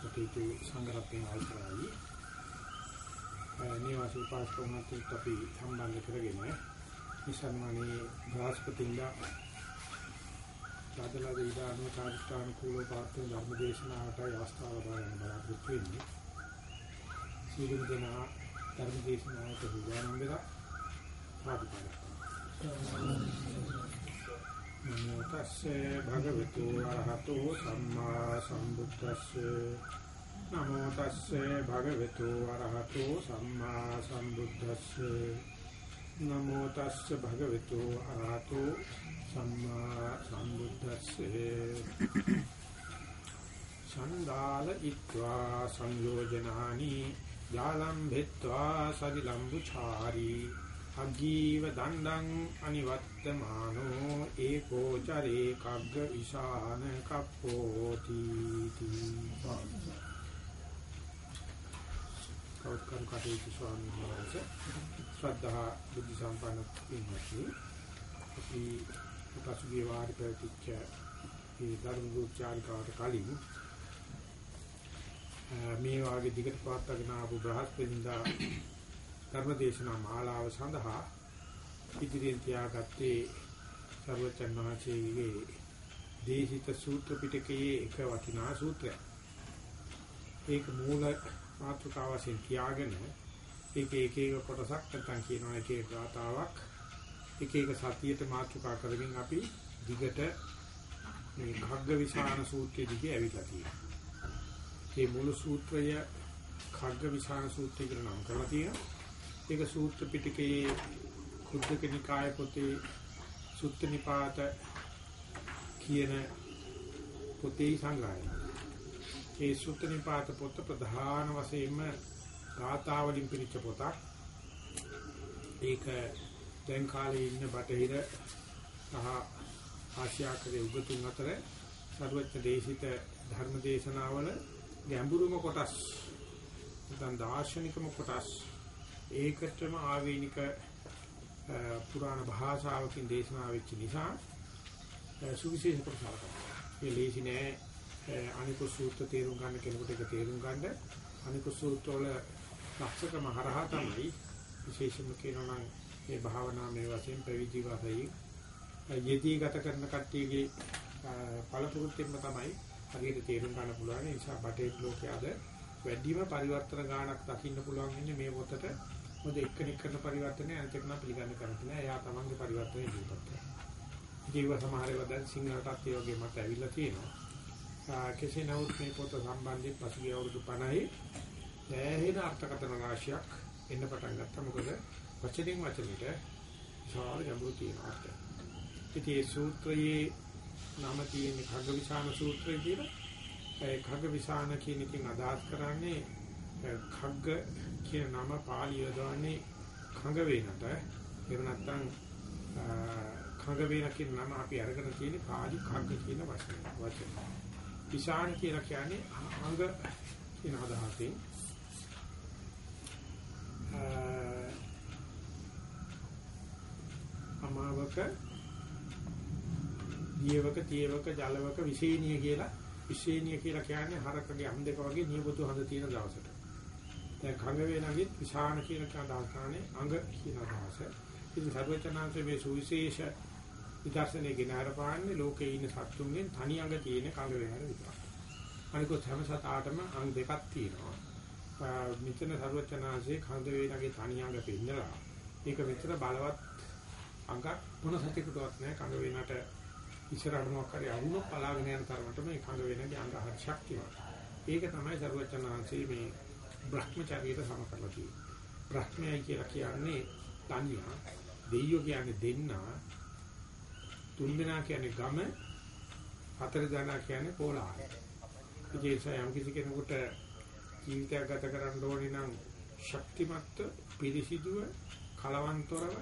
කටයුතු සංග්‍රහයෙන් අවසරයි. නිවාසී පාස්කෝමත් අපි සම්බන්ධ කරගෙන නිසන්වනේ බ්‍රහස්පතින්දා සාදලා දීදානෝ කාර්යස්ථාන කුල පාත්‍ර ධර්මදේශනාවට අවස්ථාව ගන්න බලාපොරොත්තු වෙන්නේ. සීලුම දෙනා ධර්මදේශනාවට සූදානම් වෙලා සාදු නමෝ තස්සේ භගවතු වරහතෝ සම්මා සම්බුද්දස්සේ නමෝ තස්සේ භගවතු වරහතෝ සම්මා සම්බුද්දස්සේ නමෝ තස්සේ භගවතු වරහතෝ සම්මා සම්බුද්දස්සේ සංදාල ඉත්වා සංයෝජනානි යාලම් භෙත්වා සදිලම්බුචාරී අග්ගීව දණ්ඩං අනිවත්තමානෝ ඒකෝ චරේ කග්ග විශාන කප්පෝති තී කෞත්කම් කටයුතු ස්වාමීන් වහන්සේ ශ්‍රද්ධා බුද්ධ සම්පන්න පින්වත්නි අපි පසුගිය වාරේ පැවතිච්ච මේ ධර්ම දුචාරිකාවට කලින් මේ වාගේ දිගට පවත්වාගෙන ආපු බ්‍රහස්පතින්දා ධර්මදේශනා මාලාව සඳහා ඉදිරියෙන් තියාගත්තේ සර්වචන් වහන්සේගේ දේශිත සූත්‍ර පිටකයේ එක වටිනා සූත්‍රයක්. ඒක මූල මාතෘකාව වශයෙන් තියාගෙන ඒක එක එක කොටසක් නැත්නම් කියනවා එක එක ගාතාවක් එක එක සතියට මාතෘකා කරමින් අපි දිගට මේ භග්ග විසාන සූත්‍රයේ දිගේ ඇවිල්ලා තියෙනවා. මේ මුළු සූත්‍රය khagga විසාන සූත්‍රය කියලා නම් කරලා තියෙනවා. ඒක සූත්‍ර පිටකයේ කුද්දක නිකාය පොතේ සුත්ත නිපාත කියන පොතේ සංග්‍රහය. ඒ සුත්ත නිපාත පොත ප්‍රධාන වශයෙන්ම ගාථාවලින් පිරිච්ච පොතක්. ඒක දැන් කාලේ ඉන්න බටහිර සහ ආසියාකරේ උගතුන් අතර සර්වඥ දේශිත ධර්ම දේශනාවල ගැඹුරුම කොටස් නැත්නම් දාර්ශනිකම කොටස් ඒකටම ආවේනික පුරාණ භාෂාවකින් දේශනා වෙච්ච නිසා සුවිශේෂ ප්‍රසාරක. මේ ලේසි නෑ අනිකු සූත්‍ර තේරුම් ගන්න කෙනෙකුට ඒක තේරුම් ගන්න අනිකු සූත්‍ර වල ලක්ෂකම හරහා තමයි විශේෂම කියනවා නම් මේ භාවනා මේ වශයෙන් ප්‍රවිදි වාසයි යෙදී ගත කරන කට්ටියගේ පළපුරුත්ෙම තමයි හරියට තේරුම් ගන්න පුළුවන්. ඒ නිසා බටේ ලෝකයේ අද වැඩිම පරිවර්තන ගානක් දකින්න පුළුවන් ඉන්නේ මේ පොතට මොකද එක්කෙනෙක් කරන පරිවර්තනය අනිත් කෙනා පිළිගන්න කැමති නෑ. එයා තමන්ගේ පරිවර්තනය ඉදිරිපත් කරනවා. ජීව සමහර ඒවා දැන් සිංහලටත් ඒ වගේ මත ඇවිල්ලා තියෙනවා. කෙසේ නමුත් මේ පොත සම්බන්ධයෙන් පසුගිය අවුරුදු 50 දැහැහෙන අර්ථකථන රාශියක් එන්න පටන් ගත්තා. මොකද වචනින් වචනට විශාල ගැඹුරු තියෙනවා. ඉතින් මේ සූත්‍රයේ නම තියෙන khaggavisana සූත්‍රය කියලා ඒ khaggavisana කියන එකෙන් අදහස් කරන්නේ khagga කියන නම පාලි යොදවන්නේ khඟ වේනට එහෙම නැත්නම් khඟ වේන කියන නම අපි අරගෙන තියෙන්නේ පාලි khagga කියන වචනේ වචන. ඉෂාන කියලා කියන්නේ අංග කියන අදහසින් අමාවක දියවක තියවක ජලවක විශේණිය කියලා විශේණිය කියලා කියන්නේ හරකගේ අම් දෙක වගේ නියපොතු හඳ තියෙන දවසට. දැන් කඟ වේනගෙත් විසාන කියන කාදාසානේ අඟ කියන අදහස. ඉතින් සර්වචනාංශ මේ සුවිශේෂ විදර්ශනයේ ගෙනාර පාන්නේ ලෝකේ ඉන්න සත්තුන්ගෙන් තනි අඟ තියෙන කඟ වේනර විතරයි. අනිකෝ හැම සතාටම අංග දෙකක් තියෙනවා. මෙතන සර්වචනාංශයේ කඟ වේනගේ තනි අඟ පෙන්නලා ඒක මෙතන බලවත් අඟක් මොන සතෙකුටවත් නැහැ කඟ වේනට ඉස්සරහට මොකක් හරි අහුනොත් පලාගෙන යන තරමට මේ කඟ වේනගේ අංග හරි ශක්තිමත්. ඒක තමයි සර්වචනාංශයේ මේ භ්‍රමචාරීට සම කරලා තියෙනවා. භ්‍රමයයි කියලා කියන්නේ තනියා, දෙයියෝ කියන්නේ දෙන්නා, තුන් දෙනා කියන්නේ ගම, හතර දෙනා කියන්නේ පොළාර. ඉතින් යම් කිසි කෙනෙකුට ජීවිතයක් ගත කරන්න ඕනේ නම් ශක්තිමත් පිරිසිදුව කලවන්තරව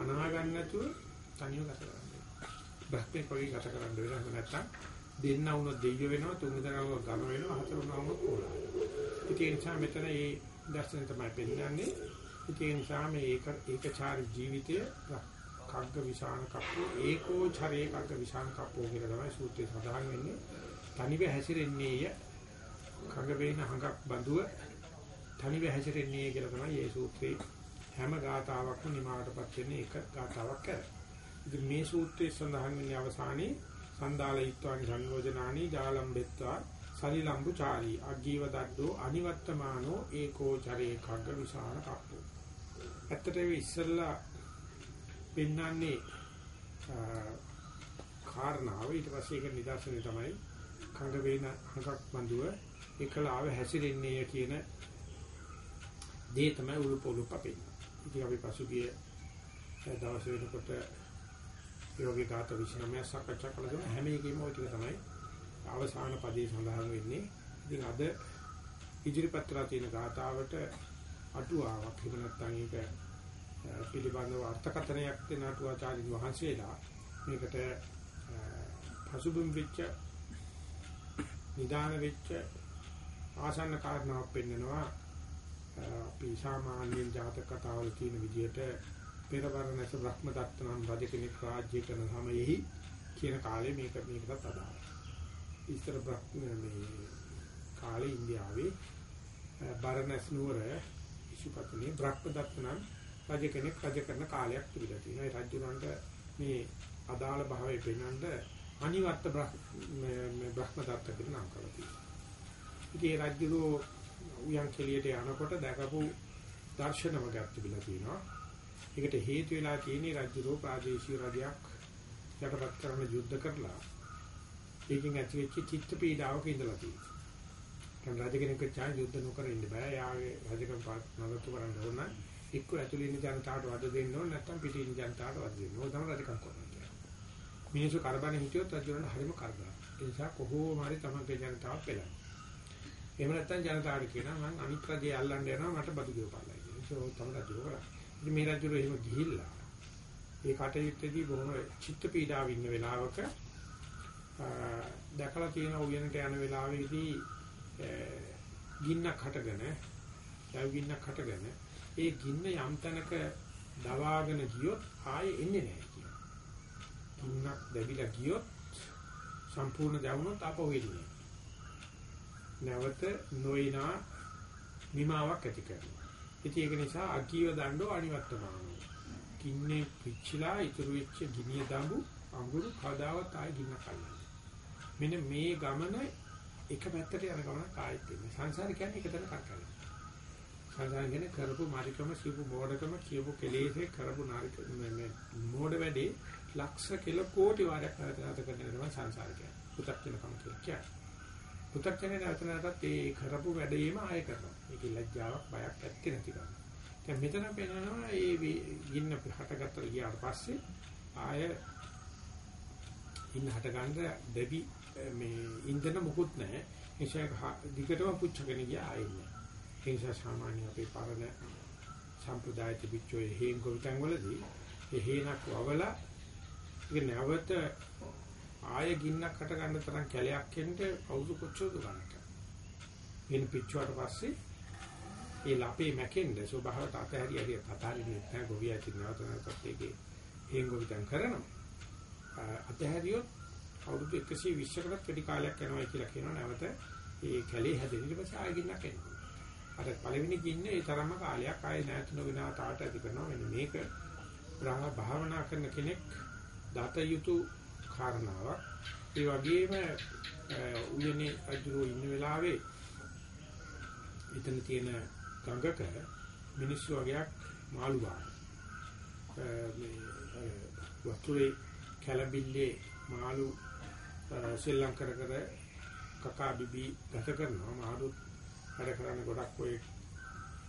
අනා ගන්න නැතුව තනියම ගත කරන්න. බ්‍රහ්මේ කොයි ගත කරන්න වෙනව නැත්තම් දෙන්න වුණොත් දෙයියෝ වෙනවා තුන් දෙනාව ගම වෙනවා හතර වුණාම කොලා. ඒ නිසා මෙතන මේ දර්ශනය තමයි පෙන්නන්නේ. ඒ නිසා මේ ඒක ඒකචාරී ජීවිතය කග්ග විසාන කප්පෝ ඒකෝ චරේ කග්ග විසාන කප්පෝ කියලා තමයි සූත්‍රයේ සඳහන් වෙන්නේ. තනිව හැසිරෙන්නේය කග වේන හඟක් බඳුව තනිව හැසිරෙන්නේ කියලා තමයි මේ සූත්‍රයේ හැම ගාතාවක්ම නිමාවටපත් වෙන්නේ එක ගාතාවක් කරලා. ඉතින් මේ සූත්‍රයේ සඳහන් වෙන අවසානයේ සන්දාලයිත්වානි සංයෝජනානි ජාලම්බෙත්වා සලිලම්බු චාරී අග්ගීව දඩෝ අනිවත්තමානෝ ඒකෝ චරේ කග්ග විසාන කප්පෝ. ඇත්තට ඒ ඉස්සල්ලා පෙන්වන්නේ කාරණාව ඊට පස්සේ ඒක නිදර්ශනය තමයි කංග වේන හසක් බඳුව එකලාව හැසිරෙන්නේ කියන දේ තමයි උළු පොළු පපෙන්නේ. ඉතින් අපි පසුගිය දවස් වෙනකොට යෝගී ගාත 29 සාකච්ඡා කළා හැම එකෙම ওই ටික තමයි අවසාන පදේ සඳහන් වෙන්නේ. ඉතින් අද ඉදිරිපත් කරලා තියෙන ගාතාවට අටුවාවක් එහෙම නැත්නම් ඒක පිළිබඳව අර්ථකථනයක් දෙන අටුවාචාර්යින් වහන්සේලා මේකට පසුබිම් වෙච්ච නිදාන වෙච්ච ආසන්න කාරණාවක් පෙන්නනවා අපි සාමාන්‍යයෙන් ජාතක කතාවල කියන විදිහට පෙරවරණස බ්‍රහ්ම දත්ත නම් රජ කෙනෙක් රාජ්‍ය කරන සමයෙහි කියන කාලේ මේක මේකටත් අදාළයි. ඉස්තර බ්‍රහ්ම මේ කාලේ ඉන්දියාවේ බරණස් නුවර ඉසුපතනේ බ්‍රහ්ම දත්ත නම් රජ කෙනෙක් රජ කරන කාලයක් තිබිලා තියෙනවා. ඒ රජුරන්ට මේ අදාළ භාවයේ පෙන්වන්න අනිවර්ත බ්‍රහ්ම දත්ත කියන නම් කරලා තියෙනවා. ඉතින් ඒ රජුරෝ උයන් කෙලියට යනකොට දැකපු දර්ශනම ගැප්තිබිලා තියෙනවා. ඒකට හේතු වෙලා තියෙන්නේ රජුරෝ ප්‍රාදේශීය රජයක් යටපත් කරන යුද්ධ කරලා ඒකෙන් ඇතිවෙච්ච චිත්ත පීඩාවක ඉඳලා තියෙනවා. දැන් රජ කෙනෙක් චා යුද්ධ නොකර ඉන්න බෑ. යාගේ රජකම් නඩත්තු කරන්න ඕන. එක්ක ඇතුළේ ඉන්න ජනතාවට වද දෙන්න ඕන නැත්නම් පිටේ ඉන්න ජනතාවට වද දෙන්න ඕන. තමයි රජකම් කරන්නේ. මිනිස්සු කරබනේ හිටියොත් රජුරන්ට හරිම කරදරයි. ඒ නිසා කොහොම හරි තමන්ගේ ජනතාව පෙළන. එහෙම නැත්නම් ජනතාවට කියනවා මං අනිත් රජේ අල්ලන්න යනවා මට බදු ගෙවපල්ලා කියලා. ඒක තමයි රජු කරා. ඉතින් මේ රජු එහෙම ගිහිල්ලා ඒ කටයුත්තේදී බොහොම චිත්ත පීඩාව ඉන්න වෙලාවක දැකලා තියෙන උයනට යන වෙලාවේදී ගින්නක් හටගෙන දැව් ගින්නක් හටගෙන ඒ ගින්න යම් තැනක දවාගෙන ගියොත් ආයේ එන්නේ නැහැ කියනවා. ගින්නක් දැවිලා ගියොත් සම්පූර්ණ දැවුනොත් ආපහු එන්නේ නැවත නොයිනා නිමාවක් ඇති කරනවා. ඉතින් ඒක නිසා අකීව දඬෝ අනිවත්තමානෝ. කින්නේ පිච්චිලා ඉතුරු වෙච්ච ගිනිය දඹු අඟුරු කදාවත් ආයෙ ගින්න කල්ලන්නේ. මෙන්න මේ ගමන එක පැත්තට යන ගමන කායිත් වෙන්නේ. සංසාර කියන්නේ එකතන කරකැවෙන. සංසාර කියන්නේ කරපු මාරිකම සිව්පු මෝඩකම කියපු කෙලෙසේ කරපු නාරික මේ මෝඩ වැඩේ ලක්ෂ කිල කෝටි වාරයක් නැවත කරන තමයි සංසාර කියන්නේ. පුතක් වෙනකම කියන්නේ. පුතක්ෂණේ නැවත නැවතත් ඒ කරපු වැඩේම ආය කරනවා. ඒකේ ලැජ්ජාවක් බයක් ඇත්තේ නැති කරනවා. දැන් මෙතන පේනවා ඒ ගින්න හටගත්ත ගියාට පස්සේ ආය ඉන්න හටගන්න දෙවි මේ ඉන්ධන මුකුත් නැහැ. ඒක දිගටම පුච්චගෙන ගියා ආයෙන්නේ. ඒ නිසා සාමාන්‍ය අපේ පරණ සම්ප්‍රදාය තිබිච්චෝ හේන් ගොවිතැන් වලදී ඒ හේනක් වවලා ඒක නැවත ආය ගින්නක් හට ගන්න තරම් කැලයක් එන්න අවුරුදු කොච්චරද ගන්නට. වෙන පිච්චුවට පස්සේ ඒ ලපේ මැකෙන්න ස්වභාවත අතහැරිය හරිය තතාරින්නේ නැහැ ගොවියා ඉතින් නැවත නැවතත් ඒකේ හේන් ගොවිතැන් කරනවා. අතහැරියොත් අවුරුදු 120කටත් වැඩි කාලයක් යනවා කියලා කියනවා නැවත ඒ කැලේ හැදෙන ඊට පස්සේ ආය ගින්නක් එනවා. අර පළවෙනි ගින්න ඒ තරම්ම කාලයක් ආය නැවත නොවිනා තාට ඇති කරනවා. මෙන්න මේක භාවනා කරන කෙනෙක් දත යුතු කාරණාවක්. ඒ වගේම උයනේ අජුරෝ ඉන්න වෙලාවේ එතන තියෙන ගඟක මිනිස්සු වගේක් මාළු ගන්න. මේ වතුරේ කැළඹිල්ලේ මාළු ශ්‍රී ලංකර කර කකා බිබි ගත කරනවා මාළු වැඩ කරන ගොඩක් ඔය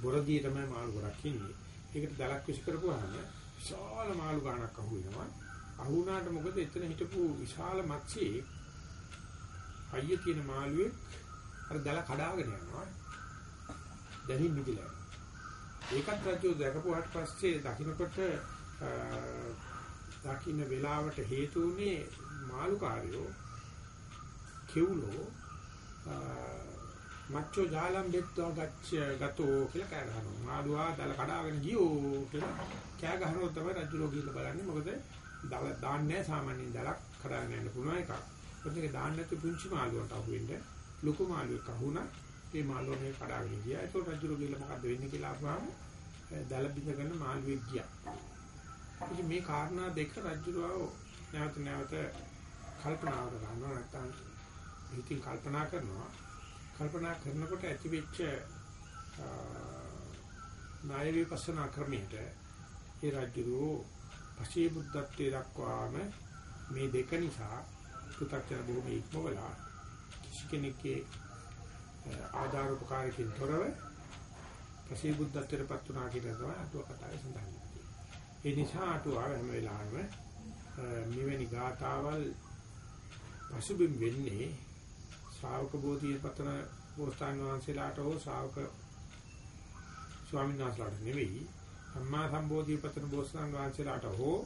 බොරදී තමයි මාළු ගොඩක් ඉන්නේ. ඒකට දලක් විශ් කරපුවාම විශාල මාළු ගානක් අහු වෙනවා. අහුණාට මොකද එතන හිටපු විශාල මත්ස්‍යයේ අයිය තියෙන මාළුවෙක් අර දල කඩාගෙන යනවා. දැනින් මිදිලා. ඒකත් රජු දැකපුවාට පස්සේ දකින්නකොට දකින්න වෙලාවට හේතු උනේ මාළුකාරයෝ කෙවුලෝ මච්චෝ ජාලම් බෙත්වා ගච්ඡ ගතෝ කියලා කෑ ගහනවා. මාළුවා දල කඩාගෙන ගියෝ කියලා කෑ ගහනකොට තමයි රජු ලෝකීල බලන්නේ. මොකද දල දාන්නේ සාමාන්‍යයෙන් දලක් කඩාගෙන යන්න පුළුවන් එකක්. ඔතනක දාන්න නැති පුංචි මාළුවට අහු වෙන්න ලොකු මාළුවෙක් අහුණා. ඒ මාළුවා මේ කඩාගෙන ගියා. ඒක රජු ලෝකීල මොකද්ද වෙන්නේ කියලා අහුවාම දල බිඳගෙන මාළුවෙක් ගියා. ඉතින් මේ කාරණා දෙක රජුරව නැවත නැවත කල්පනාවට ගන්නවා නැත්නම් හිතින් කල්පනා කරනවා කල්පනා කරනකොට ඇතිවෙච්ච ණය විපස්සනා ක්‍රමයට ඒ රජුරෝ පසේ බුද්ධත්වයේ දක්වාම මේ දෙක නිසා පු탁චන භූමිය ඉක්මවලා කිසි කෙනෙක්ගේ ආධාර උපකාරකින් තොරව පසේ බුද්ධත්වයට පත් වුණා කියලා තමයි අටුව කතාවේ සඳහන් ඒ නිසා අටුවා හැම වෙලාවෙම මෙවැනි ගාතාවල් පසුබිම් වෙන්නේ ශ්‍රාවක බෝධිය පතන බෝසතාන් වහන්සේලාට හෝ ශ්‍රාවක ස්වාමීන් වහන්සේලාට නෙවෙයි සම්මා සම්බෝධිය පතන බෝසතාන් වහන්සේලාට හෝ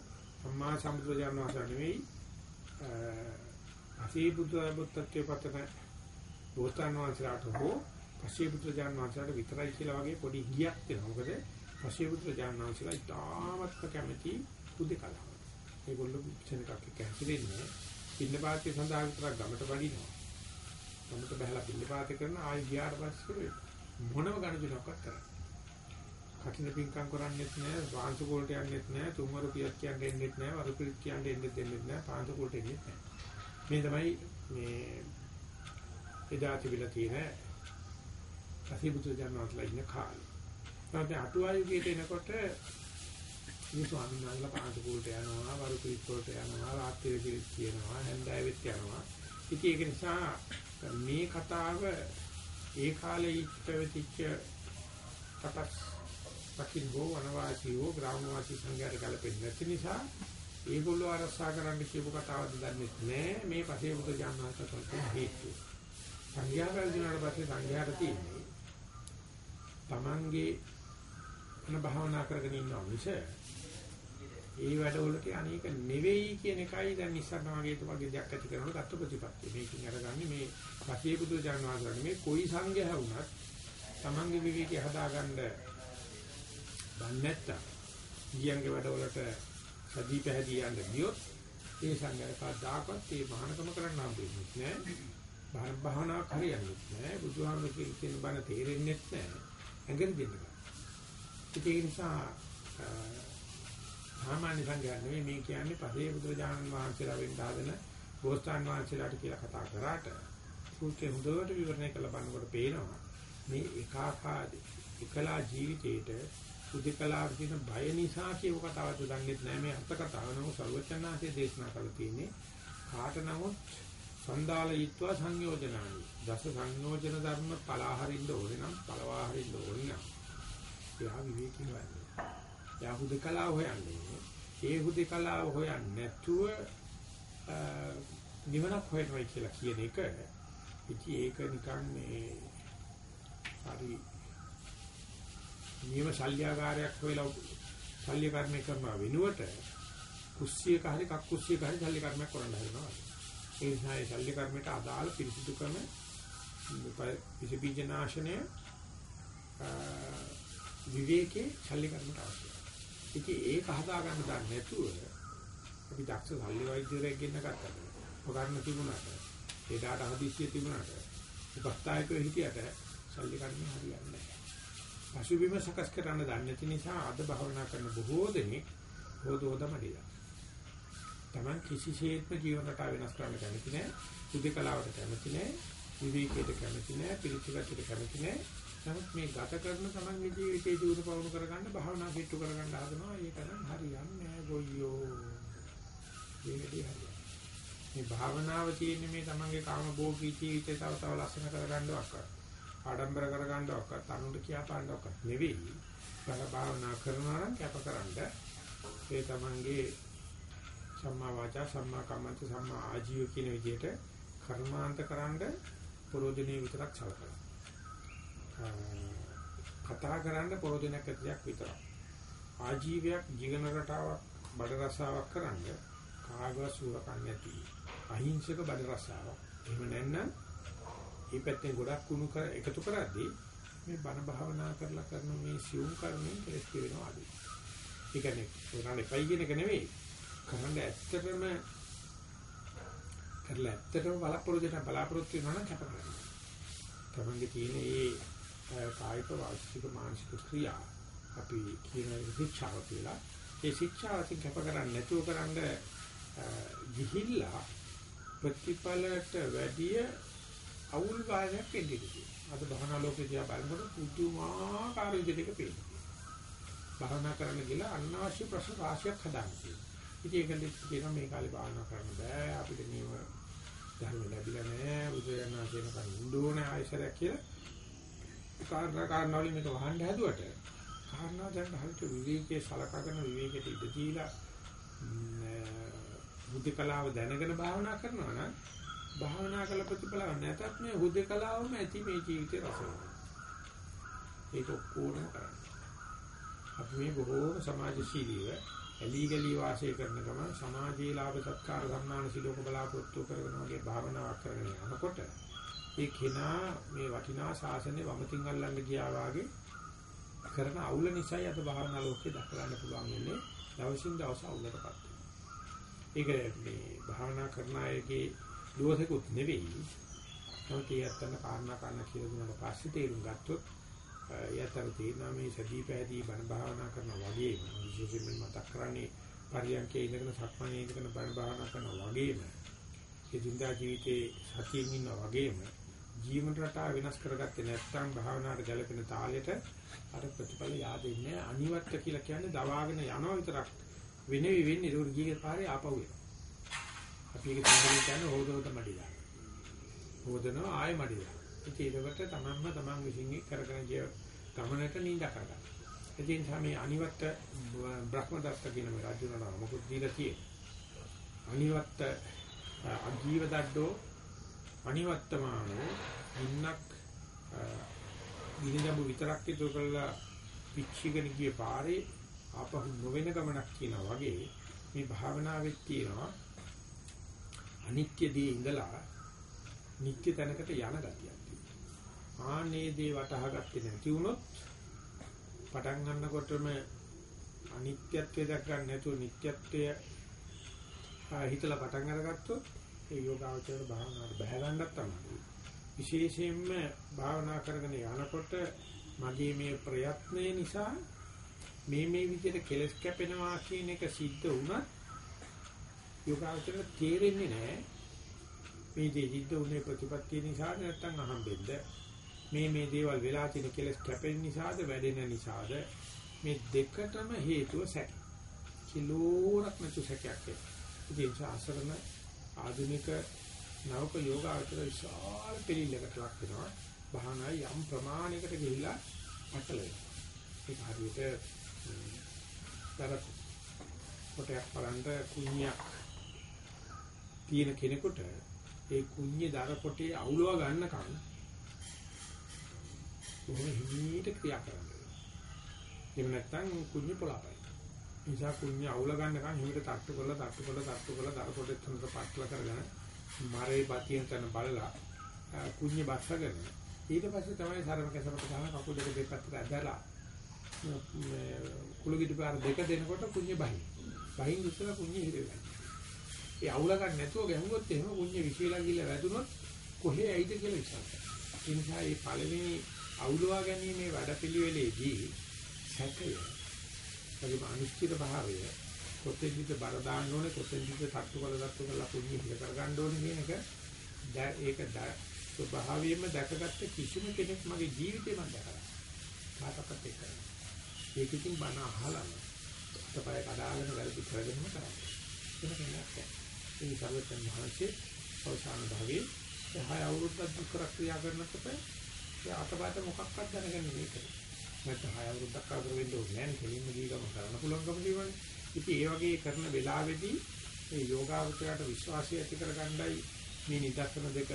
සම්මා සම්බුදුරජාණන් වහන්සේලාට නෙවෙයි අසී බුද්ධ බුද්ධත්වයේ පතන බෝසතාන් වහන්සේලාට හෝ පසේ බුදුරජාණන් වහන්සේලාට විතරයි කියලා වගේ පොඩි හියක් තියෙනවා. මොකද පසේ බුදුරජාණන් වහන්සේලා ඉතාමත්ම කැමැති උදේකලාව. ඒගොල්ලෝ සෙනගක් එක්ක හැසිරෙන්නේ පින්නපාතේ සඳහා විතරක් ගමට වඩිනවා. සමුත බහලා පිළිපාත කරන ආයි ගියාට පස්සේ මොනම ගණජනක්වත් කරන්නේ. කටින පිංකම් කරන්නේත් නැහැ, වාංශ කෝලට යන්නේත් නැහැ, තුන්වරු පියක් කියන්නේ එන්නේත් නැහැ, වරු පිළිත් කියන්නේ එන්නේත් දෙන්නේත් නැහැ, පාංශ කෝලට එන්නේත් නැහැ. මේ තමයි මේ එදා තිබිලා තියෙන අසිබුදු ජනනාත්ලා ඉන්න කාලේ. නැත්නම් අටුවායුගයට එනකොට මේ ස්වාමීන් වහන්සේලා පාංශ කෝලට යනවා, වරු පිළිත් වලට යනවා, රාත්‍රී පිළිත් කියනවා, හැන්දෑවෙත් යනවා. ඉතින් ඒක නිසා මේ කතාව ඒ කාලේ පැවතිච්ච තපස් පකින් හෝ වනවාසී හෝ ග්‍රාමවාසී සංඝයාට ගැලපෙන්නේ නැති නිසා ඒගොල්ලෝ අරසා කරන්න කියපු කතාවද දන්නේ නැහැ. මේ පසේ බුදු ජානනාථ හේතු. සංඝයා වහන්සේලාට පස්සේ සංඝයාට තියෙන්නේ තමන්ගේ අන භාවනා කරගෙන ඉන්නවා මිස ඒ වැඩවලට අනේක නෙවෙයි කියන එකයි දැන් ඉස්සරහ වගේ තුමගේ දෙයක් ඇති කරනකොට ගත්ත ප්‍රතිපත්තිය. මේකෙන් අරගන්නේ මේ පසේ බුදු ජානවාදරණ මේ කොයි සංඝයා වුණත් Tamange විවේකී හදාගන්න බන් නැත්තම් ඊයන්ගේ වැඩවලට සදී පැහැදී යන්න ගියොත් ඒ සංඝයා කවදාකවත් ඒ මහානකම කරන්න හම්බෙන්නේ නැහැ. බාහිර භාවනාවක් හරියන්නේ නැහැ. බුදුහාමුදුරුවෝ කියන බණ තේරෙන්නේ නැහැ. ඇඟෙන් දෙන්න. ඒක නිසා සාමාන්‍ය සංඝයා නෙවෙයි මේ කියන්නේ පසේ බුදුරජාණන් වහන්සේලා වෙන්න හදන බෝසතාන් වහන්සේලාට කියලා කතා කරාට සූත්‍රය හොඳට විවරණය කරලා බලනකොට පේනවා මේ එකාකාදී එකලා ජීවිතේට සුද්ධකලා කියන බය නිසා කියව කතාවක් දන්නේ නැහැ මේ අර්ථ කතාව නමුත් සර්වචන්නාසේ දේශනා කරලා තියෙන්නේ කාට නමුත් සන්දාලීත්වා සංයෝජනානි. දස සංයෝජන ධර්ම පලාහරින්න ඕනේ නම් පළවාහරින්න ඕනේ නම් එයා විවේකී වෙන්නේ. එයා හුදකලාව හොයන්නේ. ඒ හුදකලාව හොයන්නේ නැතුව නිවනක් හොයනවා කියලා කියන එක ඉතින් ඒක නිකන් මේ හරි නියම ශල්‍යකාරයක් වෙලා ශල්‍ය කර්ම කරනවා වෙනුවට කුස්සියක හරි කක්කුස්සියක හරි ශල්‍ය කර්මයක් කරන්න හදනවා. ඒ නිසා ඒ ශල්‍ය කර්මයට අදාළ පිරිසිදු ක්‍රම විස බීජ නාශනය විවේකේ ශල්‍ය කර්මයට අවශ්‍යයි. ඉතින් ඒක හදා ගන්න දන්නේ නැතුව අපි දක්ෂ සල්ලි වෛද්‍යවරයෙක් ගෙන්න ගත්තා. උපකරණ තිබුණාට, ඒදාට හදිස්සිය තිබුණාට, උපස්ථායකව හිටියට සල්ලි කර්මය හරියන්නේ නැහැ. පසුබිම සකස් කරන්න දන්නේ නැති නිසා අද භවනා කරන බොහෝ දෙනෙක් හොදෝදමඩිලා. Taman කිසිසේත්ම ජීවන රටාව වෙනස් කරන්න කැමති නැහැ. උදේකලාවට කැමති නැහැ. විවේකයට කැමති නැහැ. පිළිචිගතට කැමති නැහැ. නමුත් මේ ගත කරන තමන්ගේ ජීවිතේ දියුණු පවුණු කරගන්න භාවනා පිටු කරගන්න හදනවා. ඒක නම් හරියන්නේ නැහැ ගොයියෝ මේකදී හරියන්නේ මේ භාවනාව තියෙන්නේ මේ තමන්ගේ කාම භෝගී ජීවිතේ තව තව ලස්සන කරගන්නවක් ආඩම්බර කරගන්නවක් තනුට කියාපාන්නවක් නෙවෙයි. බල භාවනා කරනවා නම් කැපකරනද ඒ තමන්ගේ සම්මා වාචා සම්මා කම්මන්ත සම්මා ආජීව කියන විදිහට කර්මාන්ත කරන්ඩ ප්‍රෝධිනේ විතරක් සලකනවා කතා කරන්න පොරොදිනක් ඇතියක් විතරයි. ආජීවයක් ජීවන රටාවක් බඩ රසාවක් කරන්න කාගව සුවකම් නැති අහිංසක බඩ රසාවක්. එහෙම නැත්නම් මේ පැත්තෙන් ගොඩක් කුණු කර එකතු කරද්දී මේ බණ භාවනා කරලා කරන මේ සියුම් කර්මෙන් කෙලස් වෙනවා අඩුයි. ඒ කියන්නේ උනානේ පයි කියන එක නෙවෙයි. කරන්න ඇත්තටම කරලා ඇත්තටම බලාපොරොත්තු වෙන බලාපොරොත්තු වෙනවා නම් කැප කරන්න. තමන්ගේ තියෙන ඒ කායික වාචික මානසික ක්‍රියා අපි කියන ශික්ෂාව කියලා. ඒ ශික්ෂාවෙන් කැප කරන්නේ නැතුව කරන්න ගිහිල්ලා ප්‍රතිඵලයට වැඩිය අවුල් වාදයක් එන්නේ. අද භවනා ලෝකේ දිහා බලනකොට පුදුමාකාර විදිහට පේනවා. භවනා කරන්න ගිහලා අනවශ්‍ය ප්‍රශ්න රාශියක් හදාගන්න තියෙනවා. ඉතින් ඒකෙන් කියනවා මේ කාලේ භවනා කරන්න බෑ අපිට නියම ධර්ම ලැබිලා නෑ බුදුරජාණන් කියන කන් ඉන්න ආයසරයක් කියලා. කාරණා කාරණා වලින් මේක වහන්න හැදුවට කාරණා දැන් හරියට විවේකයේ සලකගෙන විවේකයට ඉඳ දීලා බුද්ධ කලාව දැනගෙන භාවනා කරනවා නම් භාවනා කළ ප්‍රතිඵලව නැතත් මේ හුදකලාවම ඇති මේ ජීවිතේ රසය. ඒක ඔක්කොම කරන්න. අපි මේ බොහෝම සමාජශීලීව ඇලී ගලී වාසය කරන ගමන් සමාජීය ලාභ සත්කාර සම්මාන සිලෝක බලාපොරොත්තු කරගෙන වගේ භාවනාවක් කරගෙන යනකොට ඒ කෙනා මේ වටිනා ශාසනය වමතින් අල්ලන්න ගියා වාගේ කරන අවුල නිසායි අද භාවනා ලෝකේ දක්වන්න පුළුවන් වෙන්නේ දවසින් දවස අවුලටපත් වෙනවා. ඒක මේ භාවනා කරන අයගේ දෝෂෙකුත් නෙවෙයි. නමුත් ඒ අතන කාරණා කාරණා කියලා දුන්නාට පස්සේ තේරුම් ගත්තොත් යතර තේරෙනා මේ සදී පැහැදී බණ භාවනා කරන වගේම විශේෂයෙන්ම මතක් කරන්නේ පරියන්කේ ඉඳගෙන සක්මණේ ඉඳගෙන බණ භාවනා කරන වගේම ඒ දිනදා ජීවිතේ සතියෙන් ඉන්න වගේම ජීවන රටාව වෙනස් කරගත්තේ නැත්නම් භාවනාවට ගැලපෙන තාලෙට අර ප්‍රතිඵල yaadෙන්නේ අනිවත්ත කියලා කියන්නේ දවාගෙන යනවා විතරක් වෙනෙවි වෙන්නේ ඒක ගියේ පාරේ ආපහු එනවා අපි ඒක තේරුම් ගන්න හොදවත මඩිලා. හොදනවා ආයෙ මඩිලා. ඉතින් ඒකට තමන්ම තමන් විසින් කරගෙන ගිය ගමනට නිඳ කරගන්න. ඒ නිසා මේ අනිවත්ත බ්‍රහ්මදත්ත කියන මේ රාජ්‍යනම මොකද දීලා තියෙන්නේ. අනිවත්ත අජීව දඩෝ අනිවත්තමානෝ ඉන්නක් ගිනිදඹු විතරක් ඉතුරු කරලා පිච්චිගෙන ගිය පාරේ ආපහු නොවෙන ගමනක් කියනවා වගේ මේ භාවනාවෙත් තියෙනවා අනිත්‍ය දේ ඉඳලා නිත්‍ය තැනකට යන ගතියක් තියෙනවා. ආනේ දේ වටහාගත්තේ නැති වුණොත් පටන් ගන්නකොටම අනිත්‍යත්වය දැක ගන්න නැතුව නිට්ටයත්වය හිතලා පටන් අරගත්තොත් ඒ යෝගාවචර භාවනාවට බහැ ගන්නත් තමයි. විශේෂයෙන්ම භාවනා කරගෙන යනකොට මගේ මේ ප්‍රයත්නය නිසා මේ මේ විදිහට කෙලස් කැපෙනවා කියන එක සිද්ධ වුණත් යෝගාවචර තේරෙන්නේ නැහැ. මේ දේ සිද්ධ වුණේ ප්‍රතිපත්තිය නිසාද නැත්නම් අහම්බෙන්ද? මේ මේ දේවල් වෙලා තියෙන කෙලස් කැපෙන නිසාද වැඩෙන නිසාද? මේ දෙකටම හේතුව සැක. කිලෝරක් නැතු සැකයක් ඒක. ඉතින් සාසරණ ආධුනික නවක යෝගාවචර විශාල පිළිලකට ලක් වෙනවා. භාවනා යම් ප්‍රමාණයකට ගිහිලා පටලවෙනවා. ඒක හරියට දර කොටයක් බලන්න කුණ්‍යක් තියෙන කෙනෙකුට ඒ කුඤ්ඤේ දර කොටේ අවුලව ගන්නකම් බොහොම හිමීට ක්‍රියා කරනවා. එහෙම නැත්නම් කුඤ්ඤේ පොළපයි. නිසා කුඤ්ඤේ අවුල ගන්නකම් හිමීට තට්ටු කරලා තට්ටු කරලා තට්ටු කරලා දර කොටේ තුනට පටල කරගෙන මාරේ බතියෙන් තන බලලා කුඤ්ඤේ බස්සගෙන ඊට පස්සේ තමයි සරම කැසපට ගන්න කකුල් දෙක දෙපැත්තට ඇදලා කුළුගිඩි පාර දෙක දෙනකොට කුඤ්ඤේ බහින්. බහින් ඉස්සලා කුඤ්ඤේ හිරෙලා. ඒ අවුල ගන්න නැතුව ගැහුවොත් එහෙම කුඤ්ඤ විශ්ේලා ගිල්ල වැදුනොත් කොහේ ඇයිද කියලා විශ්වාස කරනවා. ඒ නිසා මේ පළවෙනි අවුලවා ගැනීමේ වැඩපිළිවෙලේදී සැකය වගේම අනිශ්චිත භාවය කොතෙන්ද බර දාන්න ඕනේ කොතෙන්ද තට්ටු කරලා තට්ටු කරලා කුඤ්ඤ හිල කර ගන්න ඕනේ කියන එක ඒක ස්වභාවයෙන්ම දැකගත්ත කිසිම කෙනෙක් මගේ ජීවිතේ මම දැකලා කාටවත් ඒක ඒක ඉතින් බණ අහලා අතපය කඩාගෙන වැරදි කරගෙනම කරන්නේ. ඒක කෙනෙක් නැහැ. ඒ සර්වඥ මහන්සිය අවසාන භාගයේ එහා අවුරුද්දක් දුක් ක්‍රියා කරනකොට ඒ අතපත මොකක්වත් දැනගන්නේ මේක. නැත්නම් හය අවුරුද්දක් ආතර වෙන්න ඕනේ නැහැ කෙලින්ම දීගම කරන්න පුළුවන්කම තියෙනවානේ. ඉතින් ඒ වගේ කරන වෙලාවේදී මේ යෝගාවචරයට විශ්වාසය ඇති කරගන්නයි මේ නිදර්ශන දෙක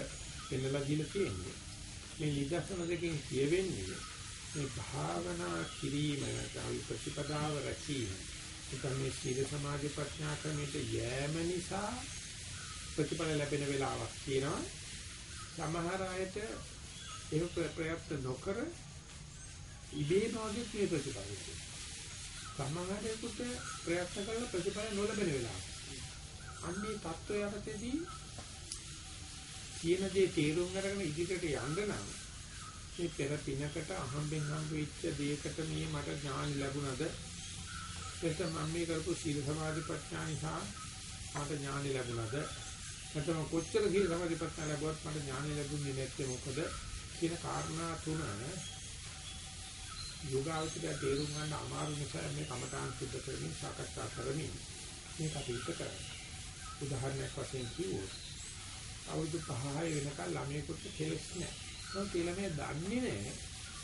පෙන්වලා දීලා තියෙන්නේ. මේ නිදර්ශන දෙකෙන් කියවෙන්නේ මේ භාවනා කිරීම නැත්නම් ප්‍රතිපදාව රැකීම ඉතින් මේ සීල සමාධි ප්‍රඥා ක්‍රමයට යෑම නිසා ප්‍රතිඵල ලැබෙන වෙලාවක් තියෙනවා සමහර අයට ඒක ප්‍රයත්න නොකර ඉබේ භාගෙත් මේ ප්‍රතිඵල. සමහරෙකුට ප්‍රයත්න කරලා ප්‍රතිඵල නොලැබෙන වෙලාවට. අන්නේ தত্ত্বය යටතේදී කියන දේ තේරුම් අරගෙන ඉදිරියට යන්න නම් මේ පෙර පිනකට අහම්බෙන් හම්බ වෙච්ච දෙයකට මේ මට ඥාන ලැබුණද? එතන මම මේ කරපු සීල සමාධි ප්‍රඥා නිසා මට ඥාන ලැබුණද? එතන කොච්චර සීල සමාධි ප්‍රඥා ලැබුවත් මට ඥාන ලැබුණේ නැත්තේ මොකද? කියන කාරණා තුන යෝගාවචරය තේරුම් ගන්න අමාරු නිසා මේ කමඨාන් සුද්ධ කරමින් සාකච්ඡා කරමින් මේ කටයුත්ත කරනවා උදාහරණයක් වශයෙන් කිව්වොත් අවුරුදු 5 වෙනකල් ළමයෙකුට කෙලස් නැහැ මම කියලා මේ දන්නේ නැහැ